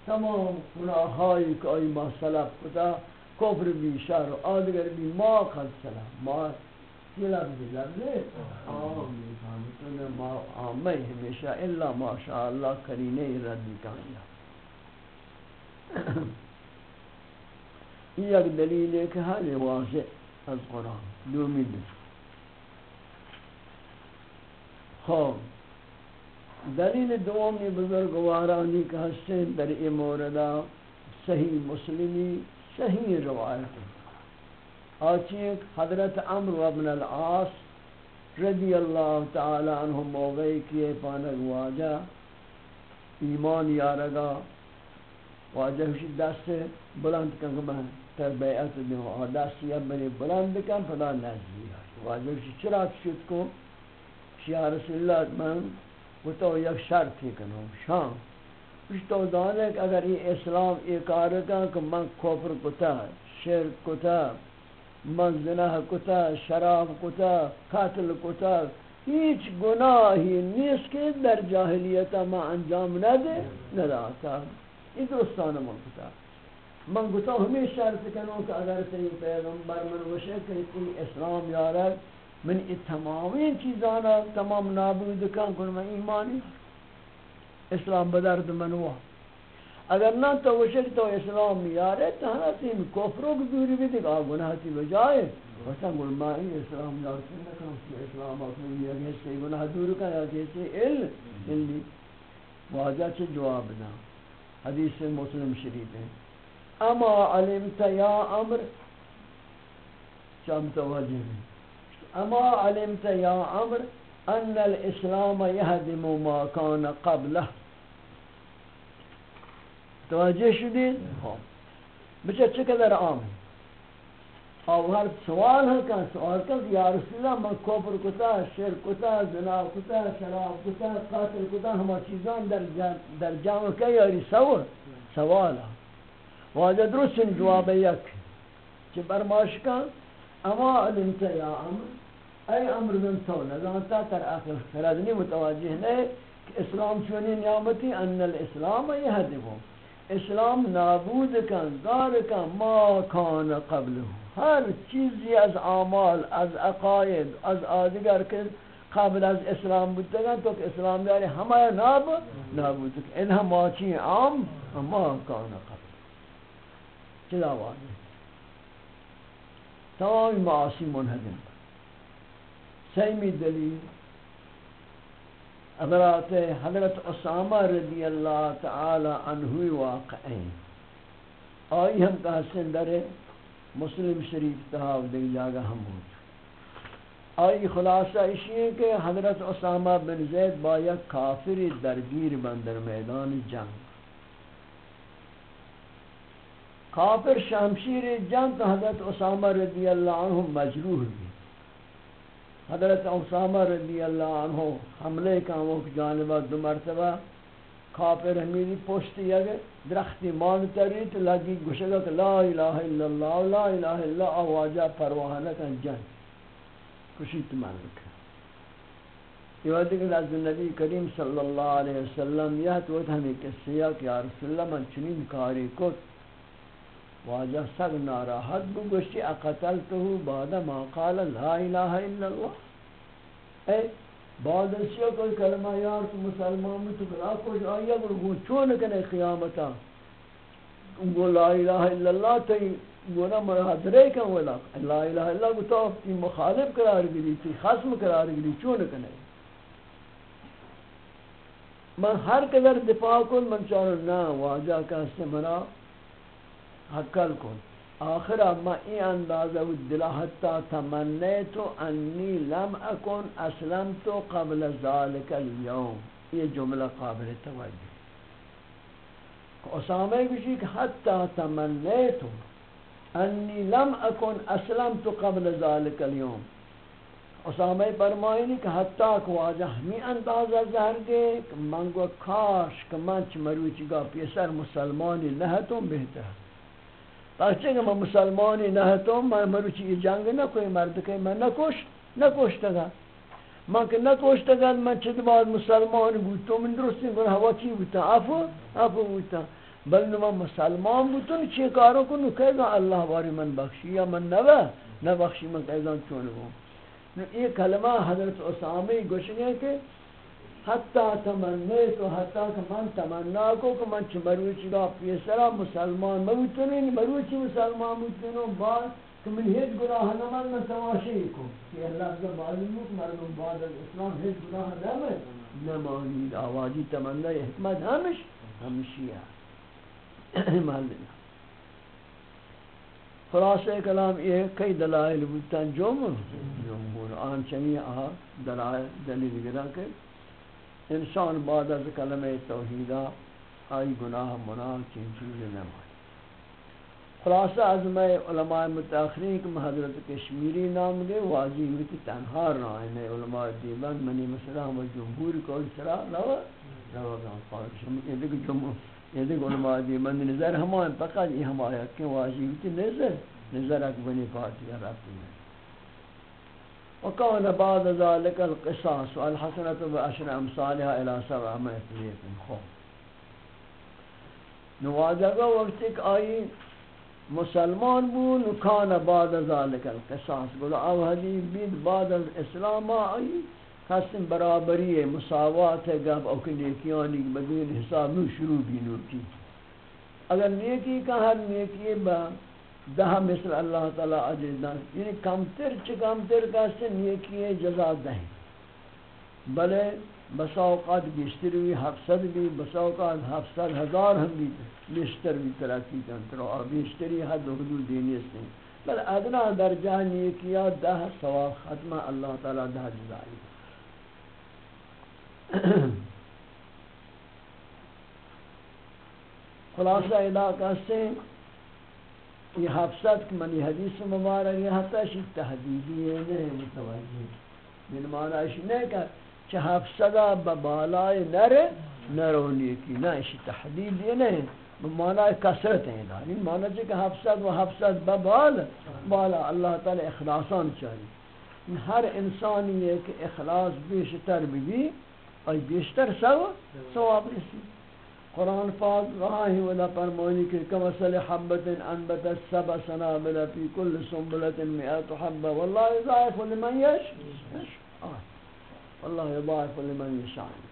تمام گناهایی که آئی ما سلب کتا، کفر بی شر و آدگر بی ما قد سلا ما یہ لفظ لفظ عام ہے ما عامی ہمیشہ الا ماشاء اللہ کرینے ردی کانیا یہ ایک دلیل ہے کہ حال واضح از قرآن دومی دل خوب. دلیل دومی بزرگوارانی کا حسین در ای موردہ صحیح مسلمی، صحیح روایت ہے۔ آچیک حضرت عمر ابن العاص رضی اللہ تعالی عنہ موقعی کیے پانک واجہ، ایمان یارگا، واجہ ہوشی دست بلند کن کہ میں تر بیعت دوں اور دست یا بلند کن پدا نزدی واجہ ہوشی چرا شد کو شیع رسول اللہ، من وہ تو یک شرط ہی کنوں شام۔ اس تو دانے کہ اگر یہ اسلام ایک آرکا کہ من کفر کتا شرک کتا من زناه کتا شراب کتا قتل کتا هیچ گناهی نیست که در جاهلیت ما انجام نده نداتا این درستان من کتا من گتا ہمیں شرط کنوں کہ اگر تی پیغمبر من وشے کہ اسلام یارد من ای تمامی چیزانا تمام نابود کن کن من ایمانی اسلام بدرد منوع اگر نہ تو وشک تو اسلام یارے تو ہنا تیم کفروں کو دوری بھی دیکھ گناہ تی بجائے وسا گل ما این اسلام یارتے نہ کنم کہ اسلام اپنی یہ حصے گناہ دور کا یا کہتے علم. یعنی علمی واجہ چھ جواب نا حدیث مسلم شریف ہے اما علمت یا امر شام توجہ اما علمت یا امر ان الاسلام يهدم ما كان قبله. توجه شدید بچه چقدر عام او هر سوال ہے کہ سوال کہ یا رسول اللہ من کفر کتا، شرک کتا، زنا کتا، شراب کتا، قاتل کتا، ہما چیزان در در جامع کہ یاری سوال؟ سوال واجہ درست جواب یک. چه برماش کن اما علمت یا امر ای امر من تو نظامتا تر آخر خردنی متوجہ نہیں کہ اسلام چونی نعمتی ان الاسلام یهدبو اسلام نابود کن، دار کن، ما کان قبل ہر چیزی از اعمال، از عقاید، از آدگر که قبل از اسلام بودتگن تو کہ اسلام داری ہمارا ناب نابود کن. انہا ماچی عام؟ ما کان قبل چلا واضح تمام معاصی منہدم سیمی دلیل حضرات حضرت اسامہ رضی اللہ تعالی عنہ واقعین آئی ہم کا حسن در مسلم شریف تحاو دی جاگا ہم ہوت آئی خلاصہ اسی ہے کہ حضرت اسامہ بن زید با یک کافر درگیر بندر میدان جنگ۔ کافر شمشیر جنگ حضرت اسامہ رضی اللہ عنہ مجروح بھی۔ حضرت اسامہ رضی اللہ عنہ حملے کا وہ جانبہ دو مرتبہ کافر ہمیری پشت یک درختی مان ترید لگی گشگت لا الہ الا اللہ لا الہ الا اللہ آواجہ پروہانہ کن کشیت من یہ وقت کہ از نبی کریم صلی اللہ علیہ وسلم یہ تو ہمیں کسی کہ یا رسول اللہ، من چنین کاری کت واجہ سگ ناراحت بو گوشتی اقتلتو بعد ما قال لا الہ الا اللہ۔ اے بعد اسیو کوئی کلمہ یار تو مسلمان میں تو بلا کچھ آیا گو چون کنے قیامتا۔ گو لا الہ الا اللہ تی گونا مرحضرے کن ولا۔ لا الہ الا اللہ گو تو تی مخالف قرار گری تی خصم قرار گری چون کنے۔ من ہر قدر دفاع کن، من چارو نا واجہ کا استمرا۔ حقل کن. آخر اما این اندازه و دل حتی تمنیتو انی لم اکن اسلمتو قبل ذالک اليوم یہ جملہ قابل توجہ اسامہ کشی کہ حتی تمنیتو انی لم اکن اسلمتو قبل ذالک اليوم اسامہ فرمائنی کہ حتی کہ واجہ ہمیں اندازہ زہر دے کہ منگو کاش کہ منچ مروچی گا پیسر مسلمانی لہتوں بہتر پرچه که من مسلمانی نه تو من مروچی جنگ نکوی مرد که من نکش نکشتگا من که نکشتگا من چه بعد مسلمان بود تو من درستی کن هوا چی بودتا افو افو بودتا بل من مسلمان بودتا چه کارو کنو که الله باری من بخشی یا من نبا نبخشی من که چونه بون یہ کلمہ حضرت اسامی گوشنے کہ حتی تمنیت و حتی که من تمنا کو که من چه مروچی را پیسرا مسلمان موتنین مروچی مسلمان موتنین بعد که من هیچ گناه نمن من تماشی کو کہ اللہ سے معلوم ہو کہ مردم بعد از اسلام هیچ گناه نمن نمانید آوازی تمنا حکمت ہمش ہمشی ہے معلوم خلاصہ کلام یہ کئی دلائل بودتاں جمع جمہور آن چنی آہا دلائل دلیل گرا کہ انسان بعد از کلمہ توحیدہ، آئی گناہ مناہ چین چیز نمائی خلاصہ از میں علماء متاخرین کہ حضرت کشمیری نام دے واضی ہوئی کہ تنہا رائنے علماء دیبان منی مسئلہ ہم جمہور کو اسرا لوا لوا گا، خواہش ہم یہ دیکھ جمہور، یہ دیکھ علماء دیبان نظر ہمان فقط یہ ہم کہ واضی ہوئی کہ نظر نظر اکبنی پارتی رابطی میں۔ وكان بعد ذلك القصاص والحسنة بأشر أمثالها إلى سبع مئة خو نواجه وقت ایک آئی مسلمان بو نکان بعد ذلك القصاص. گلو او حدیث بید بعد الاسلام آئی قسم برابری ہے مساوات ہے گب او کہ نیکیانی بدون حساب نو شروع بھی نو کی. اگر نیکی کا ہر نیکی با دہ مثل اللہ تعالی عجز دان یعنی کمتر چ کمتر کسے نیکی جزا دہیں بلے بسا اوقات بیشتر بھی حفصد بھی بسا اوقات حفصد ہزار ہم بھی بیشتر بھی ترقی کرتے کنتر اور بیشتری حد و حدود دینی سے بل ادنا درجہ نیکیا دہ سواب ختمہ اللہ تعالی دہ جزائی خلاصہ علاقہ سے یہ حفظت کی منی حدیث مبارک، یہ حتی شی تحدیدی ہے نہیں متوجہ۔ من معنی اسی نہیں کہ چه حفظت ببالای نر نرونی کی نہ اسی تحدید یہ نہیں معنی کثرت ہے دار این یعنی معنی ہے کہ حفظت و حفظت ببال بالا اللہ تعالی اخلاصان چاہیے۔ یعنی ہر انسانی ہے کہ اخلاص بیشتر بھی اور بیشتر سو ثواب رسی قرآن پاک راہی ولا فرمانی کہ کمثل حبت انبت السبع سنابل فی کل سنبلت مئات حبہ واللہ یضاعف لمن یش واللہ یضاعف لمن یشان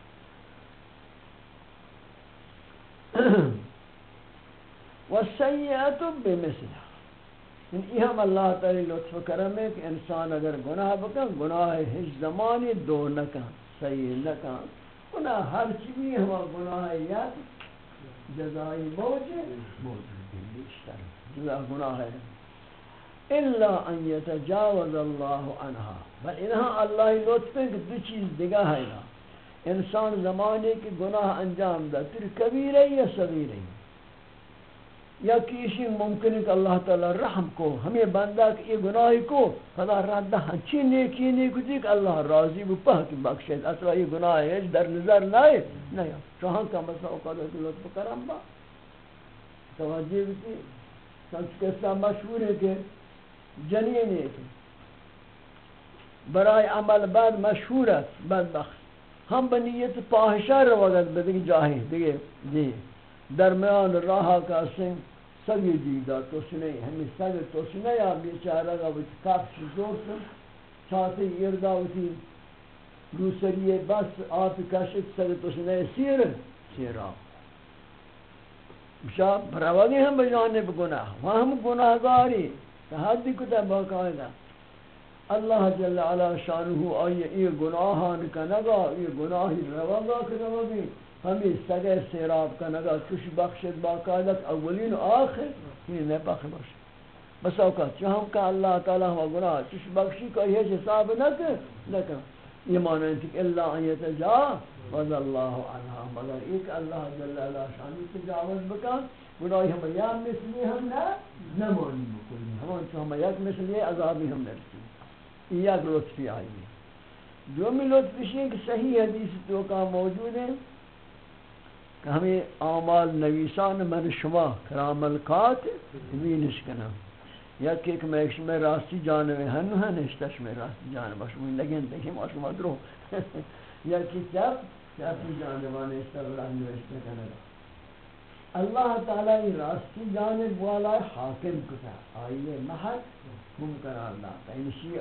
والسیئت بمثلہ۔ ان یہ اللہ تعالی لطف کرم کہ انسان اگر گناہ بکن گناہ ہج زمانی دو نکن صحیح لکا گناہ ہر چیزی ہوا گناہ یاد جزائی موجے موجود بیشتر جزا گناہ ہے۔ الا ان يتجاوز الله عنها بل انہا اللہ لطف کہ دو چیز دگا ہے۔ انسان زمانے کی گناہ انجام دا تر کبیر ہے یا صغیر ہے یا کیشی ممکن ہے کہ اللہ تعالی رحم کو، ہمیں بندہ کہ یہ گناہ کو خدا رد ہنچی، نیکی نیکی دیکھ اللہ راضی بو، پہ کی بخشید اصلا یہ گناہ ہے در نظر نائے نہیں چوہاں کا مسئلہ اوقات ہے لطف کرم با۔ توجہ بھی سنس قصہ مشہور ہے کہ جنین ہے کہ برای عمل بعد مشہور ہے بدبخت ہم بنیت پاہشہ روگت بدنگ جاہیں دیگے جی۔ درمیان راہ کا سنگ سگی دیدا تو سنے ہمیں سگ تو سنے یا بیچارہ گا وہ کاف زور سے چاہتے یردا ہوتی دوسری بس آپ کشت سگ تو سنے سیر سیرا مشا براوگی ہم بجانے بگناہ وہاں ہم گناہ گاری تحدی کتا باقاعدہ اللہ جل علا شانہ آئیے یہ گناہان کا نگا یہ گناہی روگا کنگا ہمیں سگے سیراب کا نگا کش بخشت باقاعدت اولین و آخر یہ نہیں بخش بخش بس اوقات جو ہم کا اللہ تعالی ہوا گناہ کش بخشی کا یہ حساب نہ کر لیکن یہ معنی ہے کہ اللہ ان یتجا وضا اللہ عنہ مگر ایک اللہ جل اللہ شانی تجاوز بکا گناہ ہم یا مثلی ہم نہ نمانی بکلی ہم چو ہم یک مثلی عذابی ہم نرسی. یک لطفی آئی جو میں لطفی ہے کہ صحیح حدیث تو کا موجود ہے کہ ہمیں اعمال نویسان من شما کرامل کات وینش کنم یا کہ ایک میکش میں راستی جانوے ہنو ہے نشتش میں راستی جانوے شما لگن دیکھیں ما شما درو یا کہ چپ چپی جانوے نشتہ براہ نوشتہ کنگا اللہ تعالی راستی جانب والا حاکم کتا۔ آئیے محق ہم قرار داتا۔ یعنی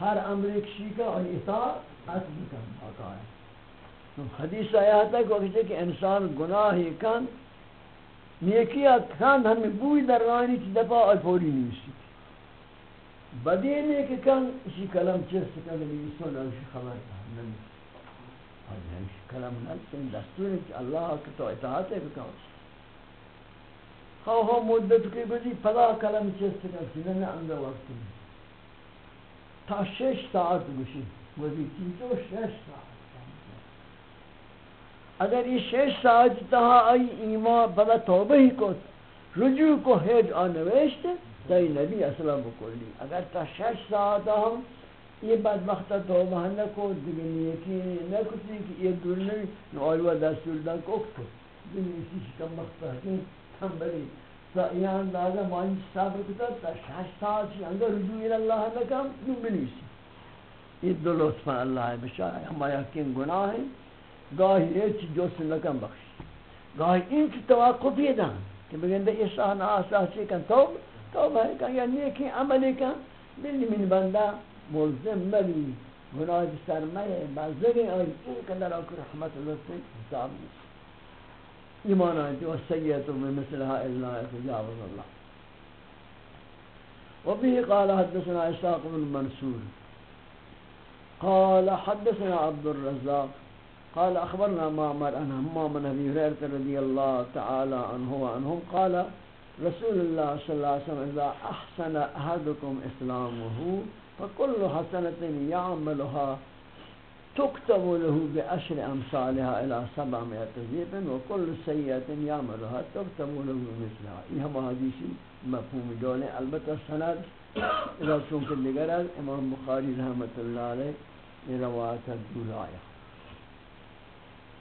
ہر امر ایک شیع کا اور اطاعت اصل کم آقا ہے حدیث آیا تھا کہ وقت کہ انسان گناہی کن نیکی کن، ہمیں بوئی در رانی چی دفعہ اور پوری نیسی بدی نیکی کن، اسی کلم چیست کن نیسون اسی خبر نمی اسی کلم نلسن دستور ہے کہ اللہ کی تو اطاعت ہے بکن خواہ ہاں، ہاں، مدت کی گزی پدا کلم چیست کن سنن اندر وقت تا شش ساعت گوشی وزی چیزو شش ساعت۔ اگر یہ شش ساعت تہا آئی ایمان، بلا توبہ ہی کو رجوع کو حید آنویشت تای نبی اصلا بکلی اگر تا شش ساعت ہم، یہ بدبخت توبہ نکو دیگه نیکی نکتی کہ یہ دور نوی دستور دن کو اکتو دیگه اسی شکم بختا ہے کم بلی تا یہ اندازہ مانی صبر کتا تا شش ساعت چی اندر رجوع اللہ نکم نو بلیسی یہ دو لطفا اللہ بشای ہم یقین گناہ ہیں گاہی ایچ جوست لکن بخش گاہی این کی توقف یہ دان کہ بگن دے احسان آساسی کن توب توب ہے کن، یا نیکی عملی کن۔ بلی من بندہ ملزم ملی، گناہ جی سرمایہ بازگی آئی، این قدر آکر رحمت لطفی حساب نیست ایمان آئیتی و سیئتو من مثلها اللہ اتجاوز اللہ۔ وبه قال حدثنا عشاق بن منصور۔ قال حدثنا عبد الرزاق قال أخبرنا معمر أن همام بن أبي هريرة رضي الله تعالى عنه وعنهم قال رسول الله صلى الله عليه وسلم إذا أحسن أحدكم إسلامه فكل حسنة يعملها تكتب له بعشر أمثالها إلى سبعمائة ذيب وكل سيئة يعملها تكتب له مثلها یہ حدیثی مفہوم جولے البتہ سند اذا چونکہ دیگر امام بخاری رحمت اللہ علیہ یہ روایت دول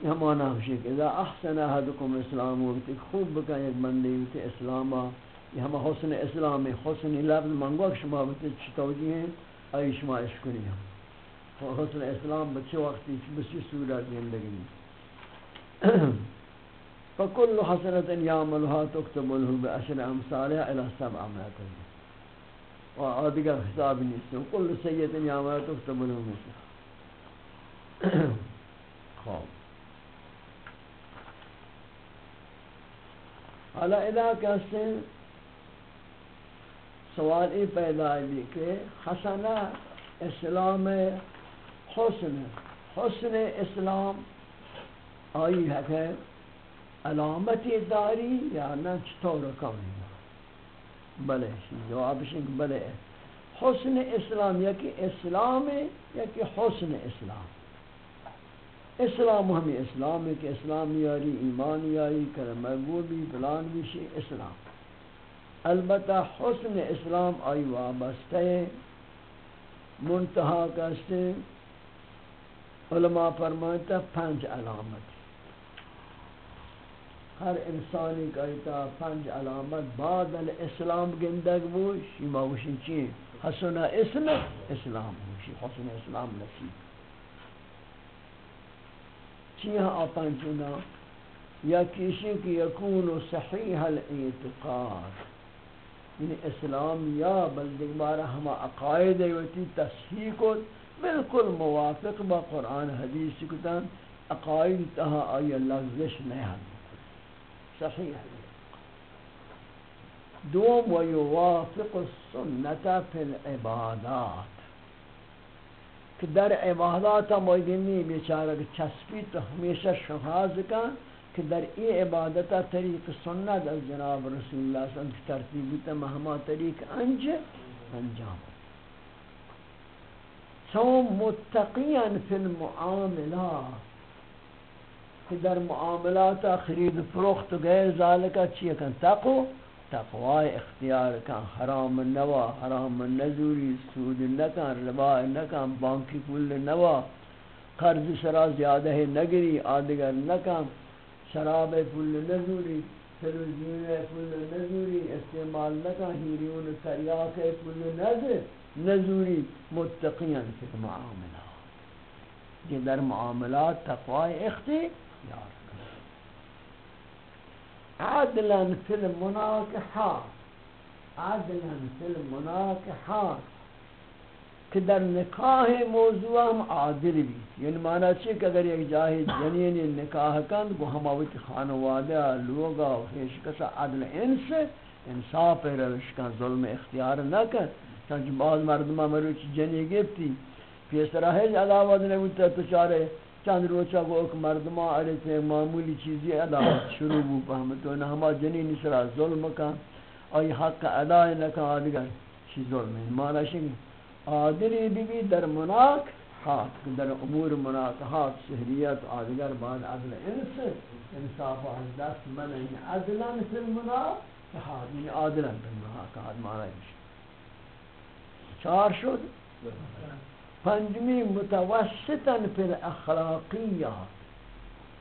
آیا یہ کہ اذا احسن احدكم اسلام و خوب بکا ایک بندی تے اسلامہ یہ ہم حسن اسلام، حسن لفظ منگو شما بتے توجیہ ہیں؟ ای شما اشکری ہم. حسن اسلام بچے وقتی بسی صورت زندگی فکل حسنت یعملها تکتب له بعشر امثالها الى سبع مئات و آدگر حساب نیست. کل سیئت یعملها تکتب له مثلها خواب حالا ادا کہتے ہیں، سوال یہ پیدا ہے کہ حسن اسلام حسن حسن اسلام آئی ہے کہ علامت داری یا نہ چطور کمی بلے، جواب شنک بلے۔ حسن اسلام یا کہ اسلام یا کہ حسن اسلام۔ اسلام ہمیں اسلام ہے کہ اسلام یاری ایمان یاری، کرم گوبی فلان بھی شی، اسلام۔ البتہ حسن اسلام آئی وابستہ منتہا کہتے علماء فرمائتا پنج علامت۔ ہر انسانی کہتا پنج علامت۔ بعد الاسلام گندگ وہ شیما وشن چیئے۔ حسن اسم، اسلام ہوشی حسن اسلام نصیب۔ چیہ چیئے آپنجنا یا کسی کی یکون صحیح الاعتقاد۔ یعنی اسلام، یا بلدگ بارا ہما عقائد ایوتی تصحیح کو بالکل موافق با قرآن، حدیث کتن، عقائد تہا آئی لغزش نہیں حد صحیح دوم و یوافق السنت فی العبادات۔ کہ در عبادات مویدنی بیچارہ کہ چسپی تو ہمیشہ شہاز کا کہ در ای عبادت طریق سنت از جناب رسول اللہ صلی اللہ علیہ وسلم ترتیبی تا مہما طریق انج انجام. سو متقیا فی المعاملات کہ در معاملات خرید فروخت غیر ذالکا چیئے کن؟ تقو. تقوی اختیار کن، حرام نوا، حرام نزوری سود نکن، ربا نکن، بانکی پول نوا. قرض سرا زیادہ نگری، آدگر نکن. شراب پل نزوری تلویزیون پل نزوری استعمال نکا ہیریون تریاک پل نزر نزوری متقیاں فی معاملات یہ در معاملات تقوی اختیار. عدلا فی المناکحات عدلا فی المناکحات کہ در نکاح موضوع ہم عادل بھی یعنی معنی چی کہ اگر ایک جاہی جنین نکاح کن کو ہم اوچ خانوادہ لوگا و خیش عدل انس، انصاف روش کن ظلم اختیار نہ کن چونچہ بعض مردمہ مروچ جنی گفتی پیسرہ ہے عداوت نگوتا تو چارے چند روچا کو ایک مردمہ علیہ معمولی چیزی عداوت شروع بو پہمتو نہ ہما جنین سرا ظلم کن اور حق ادا نہ آدگر چی ظلم ہے۔ معنی شنگی عادلی بی بی در مناک حات در امور مناک حات سہریت آدگر بعد عدل انس، انصاف و دست من این عدلن فی المناک حات یعنی عادلن فی المناک حات معنی بشی چار شد؟ پنجمی متوسطا فی الاخلاقیات،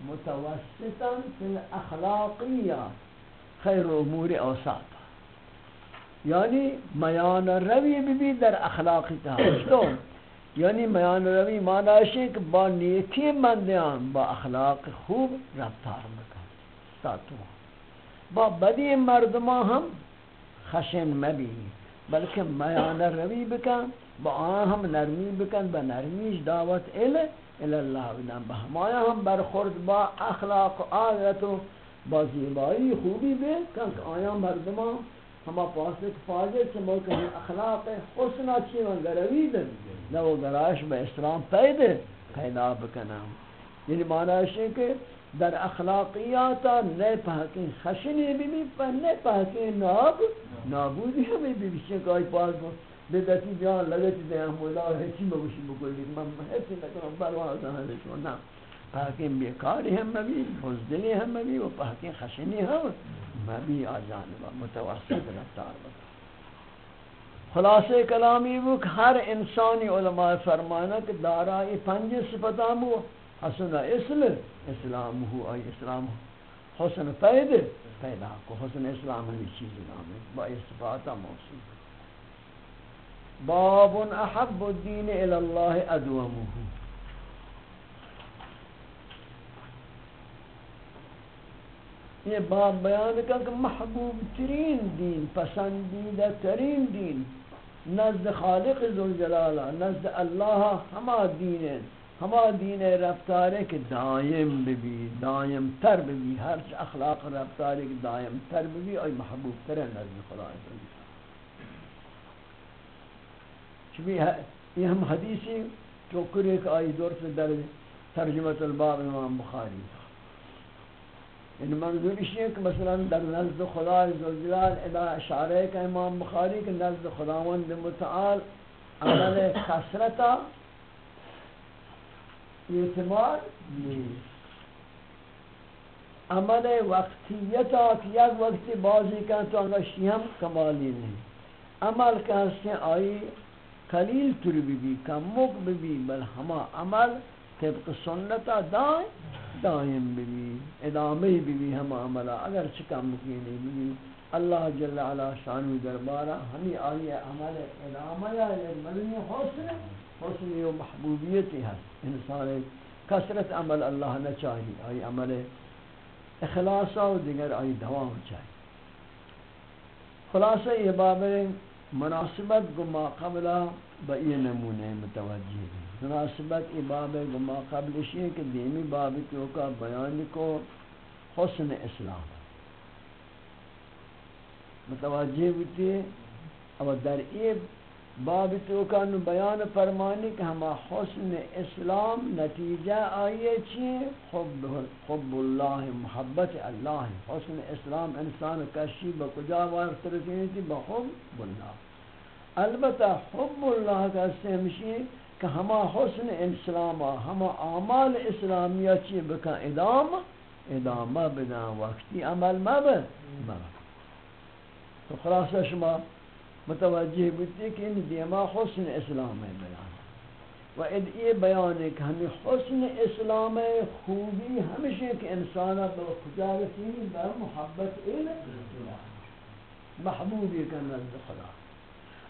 متوسطا فی الاخلاقیات، خیر امور اوساط. یعنی میان روی بھی در اخلاقی تحاشتو یعنی میان روی معنی ہے کہ با نیکی مندیان با اخلاق خوب رفتار مکن ساتو با بدی مردمان ہم خشن مبی بلکہ میانہ روی بکن با آن ہم نرمی بکن، با نرمیش دعوت ال اللہ بدن با ہمایا ہم برخورد با اخلاق و عادت و با زیبایی خوبی بے کنک آیا مردمان ہما پاسک فاجر چمو کہ اخلاق حسنہ چی من گروی دن نو گرایش با اسلام پیدا پیدا بکنم. یعنی معنی ہے کہ در اخلاقیاتا نئے پہکیں خشنی بھی بھی پر نئے پہکیں ناب نابودی ہمیں بھی بھی کہ آئی پاس کو بدتی بیان لگتی دیں ہم اللہ ہے چی مبوشی بکلی من محیطی لکنم برواز ہمیں شو نا پہکیں بیکاری ہم بھی حزدلی ہم بھی و پہکیں خشنی ہم بھی آجانبا متوسط رفتار بکا خلاصے کلامی بک، ہر انسانی علماء فرمانا کہ دارائی پنج صفتام ہوا حسن اسل اسلام ہو ای اسلام ہو. حسن پید پیدا کو، حسن اسلام ہمی چیز نام ہے، با صفاتا موصول. باب احب الدین الاللہ ادومه یہ باب بیان کا کہ محبوب ترین دین، پسندیدہ ترین دین، نزد خالق ذوالجلالہ، نزد اللہ، ہما دین ہے ہما دین رفتار ہے کہ دائم بھی دائم تر بھی ہر اخلاق رفتار ہے کہ دائم تر بھی اور محبوب تر ہے نزد خدا ہے۔ چبی یہ ہم حدیثی چوکر ایک آئی دور سے در ترجمت الباب امام بخاری۔ ان منظور اسی ہے کہ مثلا در نزد خدا عزوجلال ادا اشارہ ہے کہ امام بخاری کہ نزد خداوند متعال عمل کسرتا اعتبار نیست۔ عمل وقتیتا کہ یک وقتی بازی کن تو انگشتی ہم کمالی نہیں۔ عمل کا حسن آئی قلیل تر بھی کم مک بھی بل ہما عمل طبق سنتا دائم دائم بھی ادامی بھی ہما عملہ اگر چکا مکینی بھی اللہ جل علا شانوی دربارہ ہمیں آئی عمل ادامہ یا مدنی حسن حسنی و محبوبیتی ہے، انسان کثرت عمل اللہ نہ چاہیے آئی عمل اخلاصہ و دیگر آئی دوام چاہیے خلاصہ یہ باب مناسبت گما قبلہ بئی نمونے متوجہ مناسبت یہ باب گما قبل شیئے کہ دیمی باب کیوں کا بیان کو حسن اسلام۔ متوجہ ہوتی ہے اب در یہ باب تو کان بیان فرمانی کہ ہما حسن اسلام نتیجہ آئیے چی حب, حب اللہ محبت اللہ حسن اسلام انسان کشی بکجا وارتر تھی بحب اللہ۔ البتہ حب اللہ کا سمشی کہ ہما حسن اسلام ہما اعمال اسلامیہ چی بکا ادام ادامہ بدا وقتی عمل مبد تو خلاصہ شما متوجہ بودتی کہ ان دیما حسن اسلام ہے بیان۔ و اد یہ بیان ہے کہ ہمیں حسن اسلام ہے خوبی ہمیشہ کہ انسانا تو خدا رسیم در محبت محبوبی کا نزد خدا۔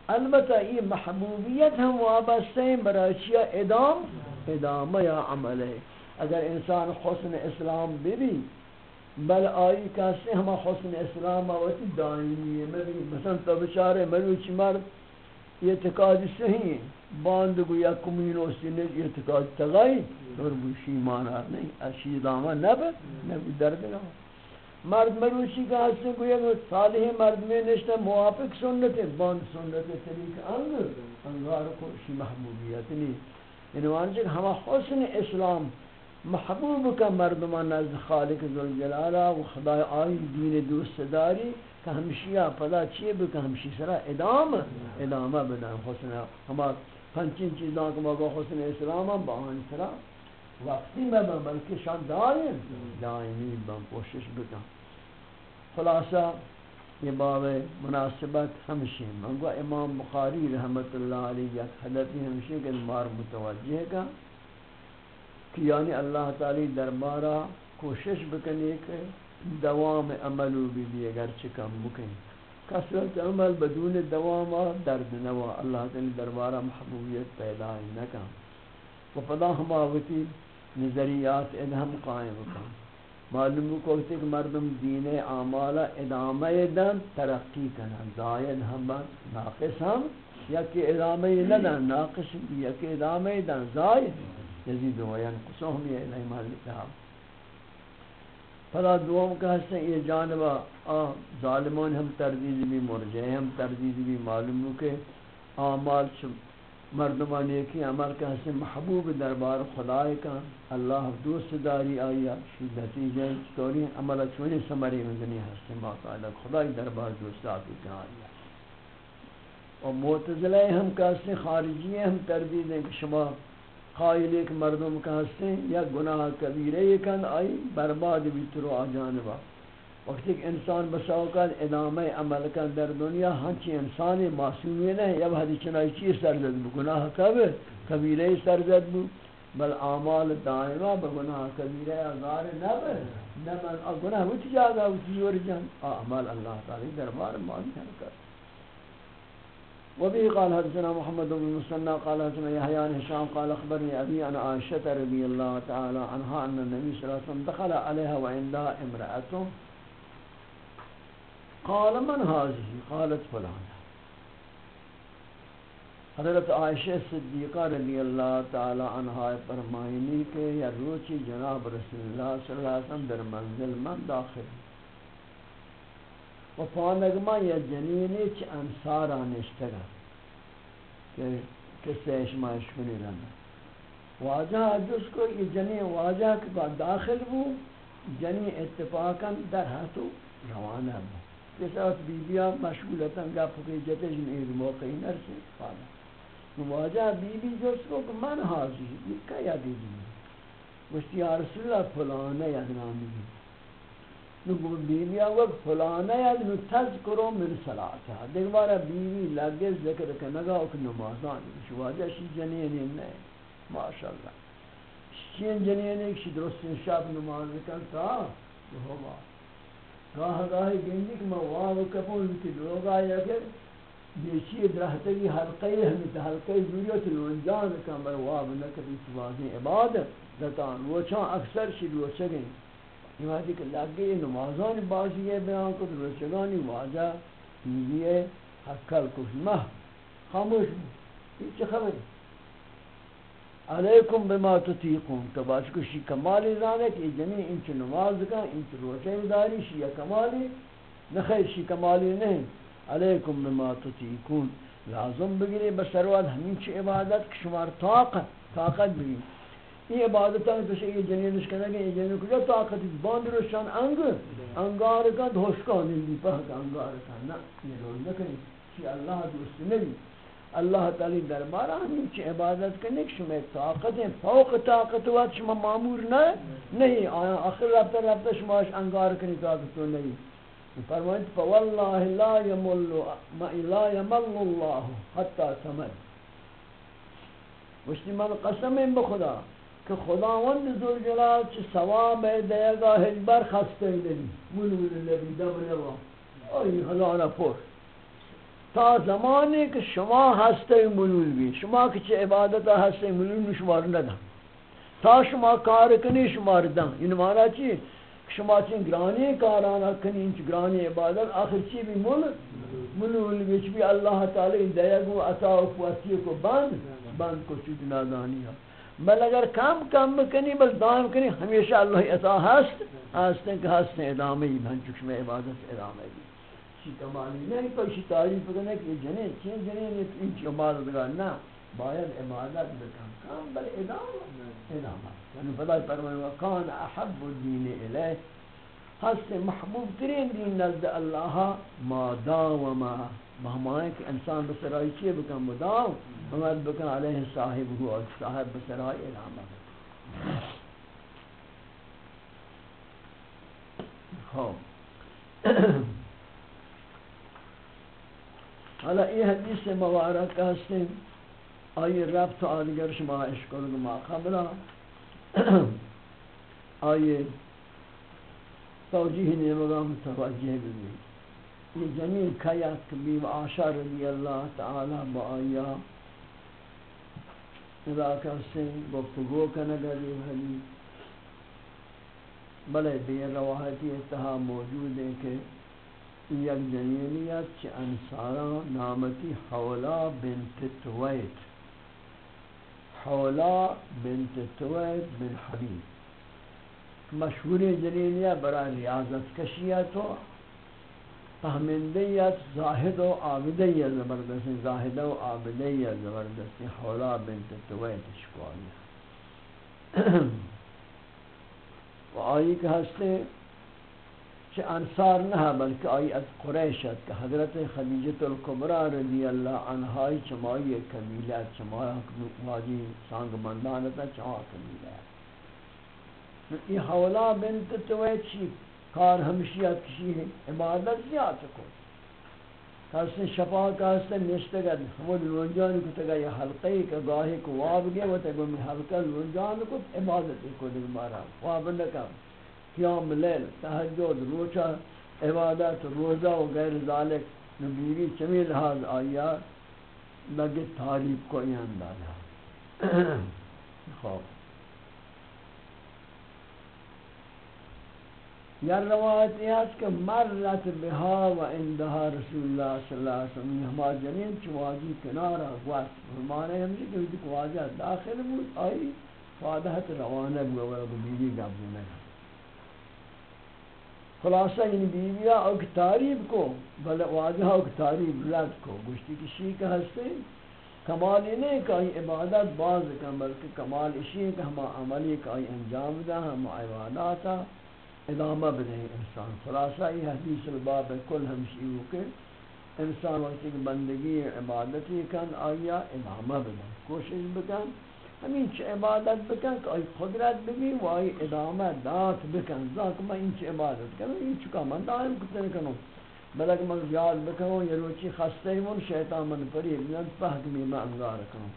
البتہ یہ محبوبیت ہم وابستہ ہیں برایچیا ادام، ادامہ یا عمل ہے۔ اگر انسان حسن اسلام بھی بل آئی کسی ہما حسن اسلام آواتی دائمی ہے۔ مثلا تو بچارے مروچی مرد اعتقاد صحیح ہے۔ باند گو یا کمینوستی نیج اعتقاد تغائی، اور بوشی مانا نہیں۔ اشی داما نب نبی درد نہ مرد مروچی کا حسن گو یا صالح مرد میں نشتا موافق سنت ہے، باند سنت ہے۔ طریق انگر انگار کو شی محبوبیت نہیں۔ یعنی وانچہ ہما حسن اسلام محبوب کا مردمان نزد خالق ذوالجلالہ و خدا آئی دین دوست داری کہ ہمشیہ پدا چیئے بکہ ہمشی سرا ادام ادامہ بدن حسن ہما پنچین چیزاں کو مگو حسن اسلام با آن سرا وقتی میں بلکہ شان دائم، دائمی بن کوشش بکن خلاصہ یہ باب مناسبت ہمشی منگو امام بخاری رحمت اللہ علیہ حدثی ہمشی کے مار متوجہ کا کہ یعنی اللہ تعالی دربارہ کوشش بکنی کہ دوام عملو بھی بھی اگر چکم بکنی۔ کسرت عمل بدون دوام درد نوا اللہ تعالی دربارہ محبوبیت پیدا نکم و پدا ہم آوتی نظریات ادھم قائم بکن معلوم کو کہ مردم دین اعمال ادامہ دن ترقی کنن۔ زائد ہم ناقص ہم، یا کہ ادامہ نہ ناقص، یا کہ ادامہ دن زائد۔ یزید و یعنی ینقصهم یہ ایمان لکھا فلا دوم کا حصہ یہ جانبہ ظالمون ہم تردید بھی مرجع ہم تردید بھی معلوم کہ اعمال مردمان ایکی عمل کا حسن، محبوب دربار خدای کا، اللہ دوست داری آیا شی نتیجہ چطوری عمل چونی سمری من دنیا حسن باقاعدہ خدای دربار دوست داری کا آیا اور معتزلہ ہم کا حسن، خارجی ہم تردید ہیں کہ شما قائل ایک مردم کا حسن یا گناہ کبیرے کن آئی برباد بھی ترو آجانبا وقتی کہ انسان بساوقات ادامہ عمل کا در دنیا ہنچی انسان معصومی نہیں، یا بہتی چنائی چیز سرزد بو، گناہ کب؟ کبیرے سرزد بو۔ بل اعمال دائمہ بگناہ کبیرے ازار نب نبن گناہ ہوتی جاگا ہوتی جور جان۔ اعمال اللہ تعالی دربار مانی ہم کر۔ وبه قال حدثنا محمد بن مسنى قال حدثنا يحيى بن هشام، قال اخبرني ابي عن عائشه رضي الله تعالى عنها ان النبي صلى الله عليه وسلم دخل عليها وعندها امراته قال، من هذه؟ قالت فلان حضرت عائشہ صدیقہ رضی اللہ تعالی عنہ فرمائنی کہ یا روچی جناب رسول اللہ صلی اللہ علیہ وسلم در منزل من داخل و پانگما یا جنینی چی انصار آنشتگا کہ کسی اشمائش کنی رہنا واجہ جس کو یہ جنین واجہ کے بعد داخل ہو جنین اتفاقا در ہاتھو روانہ ہو کے ساتھ بی بیا مشغولتا گپ کے جتے جن ایر موقعی نرسی. فالا مواجہ بی بی جو اس کو من حاضی یہ کیا یادی جی وشتی یا رسول اللہ فلانے یاد نامی. نو بی بی وقت فلانے یاد نو تذکرو من صلاة دیکھ بارا بی بی لگے ذکر کنگا اک نمازان شواجہ شی جنینی نہیں۔ ماشاءاللہ۔ شین جنینی شی درست شاب نماز کن تا وہ بات گاہ گاہ گندی کہ میں واو کپون کی لوگ آیا کہ دیشی درہتگی حلقی ہمیں حلقی دوریت لونجان کمبر واو نکبی سوازی عبادت دتان وہ چاں اکثر شی روچگیں یہ کہ لگے نمازان بازی یہ بیان کو روچگانی واجہ یہ حکل کش مہ، خاموش یہ چه خبری علیکم بما تطیقون، تو باش کو شی کمالی زانے کہ جنی انچ نماز کا، انچ روچے داری شی کمالی نخیر شی کمالی نہیں۔ علیکم بما تطیقون، لازم بگیری بسرواد ہمین چی عبادت کہ شمار طاقت طاقت بگیری یہ عبادت ہے تو یہ جنین اس کرنے کہ یہ جنین کجا طاقت باند روشان انگ. انگار کا دھوشکانی دی پہک انگار کا نا یہ روز نکنی چی اللہ دوست نہیں اللہ تعالی دربارہ ہمیں چی عبادت کرنے کہ شما طاقت ہیں فوق طاقت وقت شما معمور نہ نہیں آیا آخر رابطہ رابطہ شما انگار کرنے طاقت تو نہیں فرمائیت فواللہ لا یمل لا یمل اللہ حتی سمد. وشتی من قسم بخدا کہ خداوند ذو جلال چی ثواب دے گا ہجبر خستے دلی. ملول لبی دبر اللہ اوی خدا پوش تا زمانی کہ شما ہستے ملول بھی شما کچھ عبادت ہستے ملول شمار ندا تا شما کار کنی شمار دا این مانا چی؟ شما چین گرانی کارانا کنی انچ گرانی عبادت. آخر چی بھی مل؟ ملول بھی بھی اللہ تعالی دیگو عطا و قواتی کو بند. بند کو چود نادانی ہے بل اگر کم کم کنی، بل دائم کنی، ہمیشہ اللہ عطا ہست ہستیں کہ ہستیں ادامه ای بھنچک شما عبادت ادامه ای جی۔ چی کمالی نہیں کوئی شی تعریف کرنے کہ جنے، چین جنے نے ان چی عبادت گا نا باید عبادت بکن کام بل ادامہ ادامہ یعنی فضای فرمائے وکان احب الدین الیہ۔ حس محبوب ترین دین نزد اللہ، ما داوما مہمائیں کہ انسان بسرائی چیئے بکن مداو ہمت بکن علیہ صاحب ہوا صاحب بسرائی ادامہ خوب۔ حالا این حدیث مبارک هستیم آئی ربط آدگر شما اشکال ما قبلا آئی توجیه نیمگا متوجه ببین یہ جمیل کیت بیو عاشا رضی اللہ تعالی با آیا۔ اذا کسی گفتگو کنگا دیو حدیث بلے دیر روایتی اتہا موجود ہے کہ یک جنینیت چھ انسارا نامتی حولا بنت تویت حولا بنت تویت بن حبیب۔ مشہور جنینیت برای ریاضت کشیت و فهمندیت زاہد و عابدیت زبردستی زاہد و عابدیت زبردستی حولا بنت تویت شکوالی و آئی کہ ہستے کہ انصار نہ بلکہ آئی از قریشت کہ حضرت خدیجت القبرہ رضی اللہ عنہائی چمائی قبیلہ چمائی واجی سانگ مندانتا چمائی قبیلہ یہ حولا بنت توی چی؟ کار ہمشیت کشی ہے عبادت زیادہ کو کسی شفا کسی نشتگد ہمود لونجان کو تگا یہ حلقی کا گاہی کو واب گئے و تگا میں حلقہ لونجان کو عبادت کو دیکھ مارا۔ واب نکا قیام لیل تحجد روچہ عبادت، روزہ و غیر ذالک۔ نبیری چمی لحاظ آیا۔ لگے تاریب کو یہ اندازہ۔ خواب۔ یا روایت یہ ہے کہ مرت بها و عندها رسول اللہ صلی اللہ علیہ وسلم ہما یعنی جنین چواجی کنارا گوست فرمانے ہم جی یعنی کہ واجہ داخل بود آئی فادحت روانہ بگو بیوی گابو میں خلاصہ ان بیویا اوک تعریب کو بل واجہ اوک تعریب رد کو. گوشتی کسی کا ہستے کمال ہی نہیں کہ عبادت باز کا بلکہ کمال اسی کہ ہما عملی کا انجام دا ہما عباداتا ادامہ بدیں انسان۔ خلاصہ، یہ حدیث الباب کل ہمشی ہو کے۔ انسان وقت کی بندگی عبادتی کن، آیا ادامہ بدیں کوشش بکن۔ ہمیں چھ عبادت بکن کہ آئی قدرت بگی و آئی ادامہ دات بکن۔ ذاک میں انچ عبادت کروں این چکا من دائم کتن کنوں بلک من یاد بکنوں یہ روچی خستے من شیطان من پری ابنان پہکمی میں میں انگار کنوں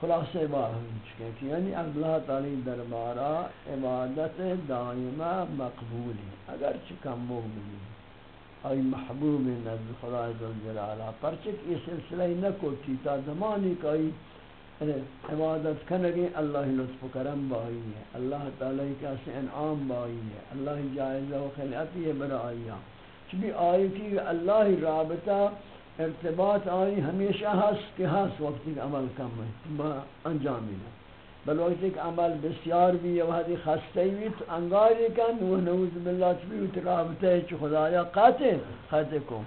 خلاصہ بار ہم چکے کہ یعنی اللہ تعالی دربارہ عبادت دائمہ مقبول ہے اگر چکم مغملی ای محبوب نزد خدا عزوجلالہ پرچک یہ سلسلہ نہ کو چیتا زمانی کا یعنی عبادت کنگی اللہ لطف کرم بائی ہے، اللہ تعالی کا سے انعام بائی ہے، اللہ جائزہ و خلعتی برائی ہے چبی آئی کی اللہ رابطہ ارتباط آئی ہمیشہ ہس کہ ہس وقت ایک عمل کم ہے، با انجام ملا بل وقت ایک عمل بسیار بھی ہے وحدی خستے بھی تو انگاری کن وہ نوز باللہ چبی اترابطہ ہے چو خدایا قاتل خطے کو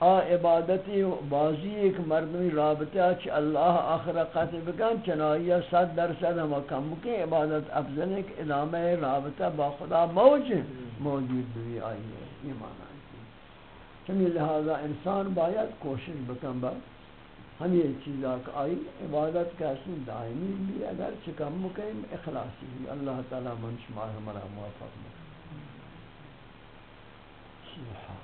آ عبادتی بازی ایک مردمی رابطہ چھ اللہ آخر قاتل بکن چنائیہ صد درصد ہم کم بکن عبادت افضل ہے کہ ادامہ رابطہ با خدا موجود موجود بھی آئی ہے، یہ معنی ہے۔ ہمیں لہذا انسان باید کوشش بکن با ہم یہ چیزا کہ آئی، عبادت کا حسن دائمی بھی اگر چکم مکیم، اخلاصی بھی۔ اللہ تعالی من شمار ہمارا موافق بکن سبحان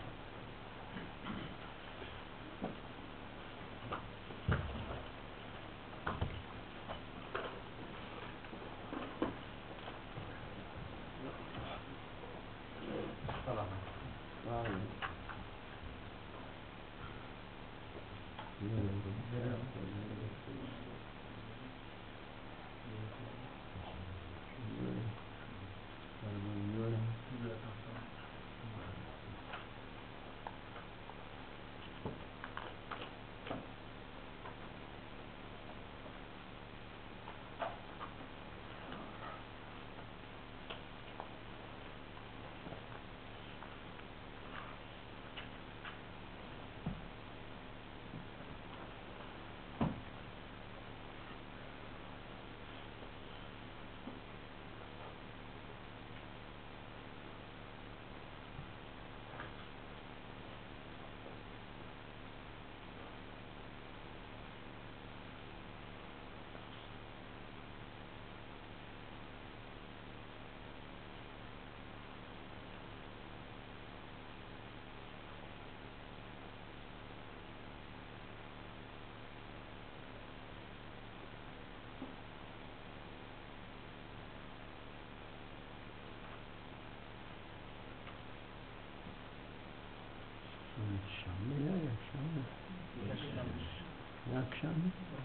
شامل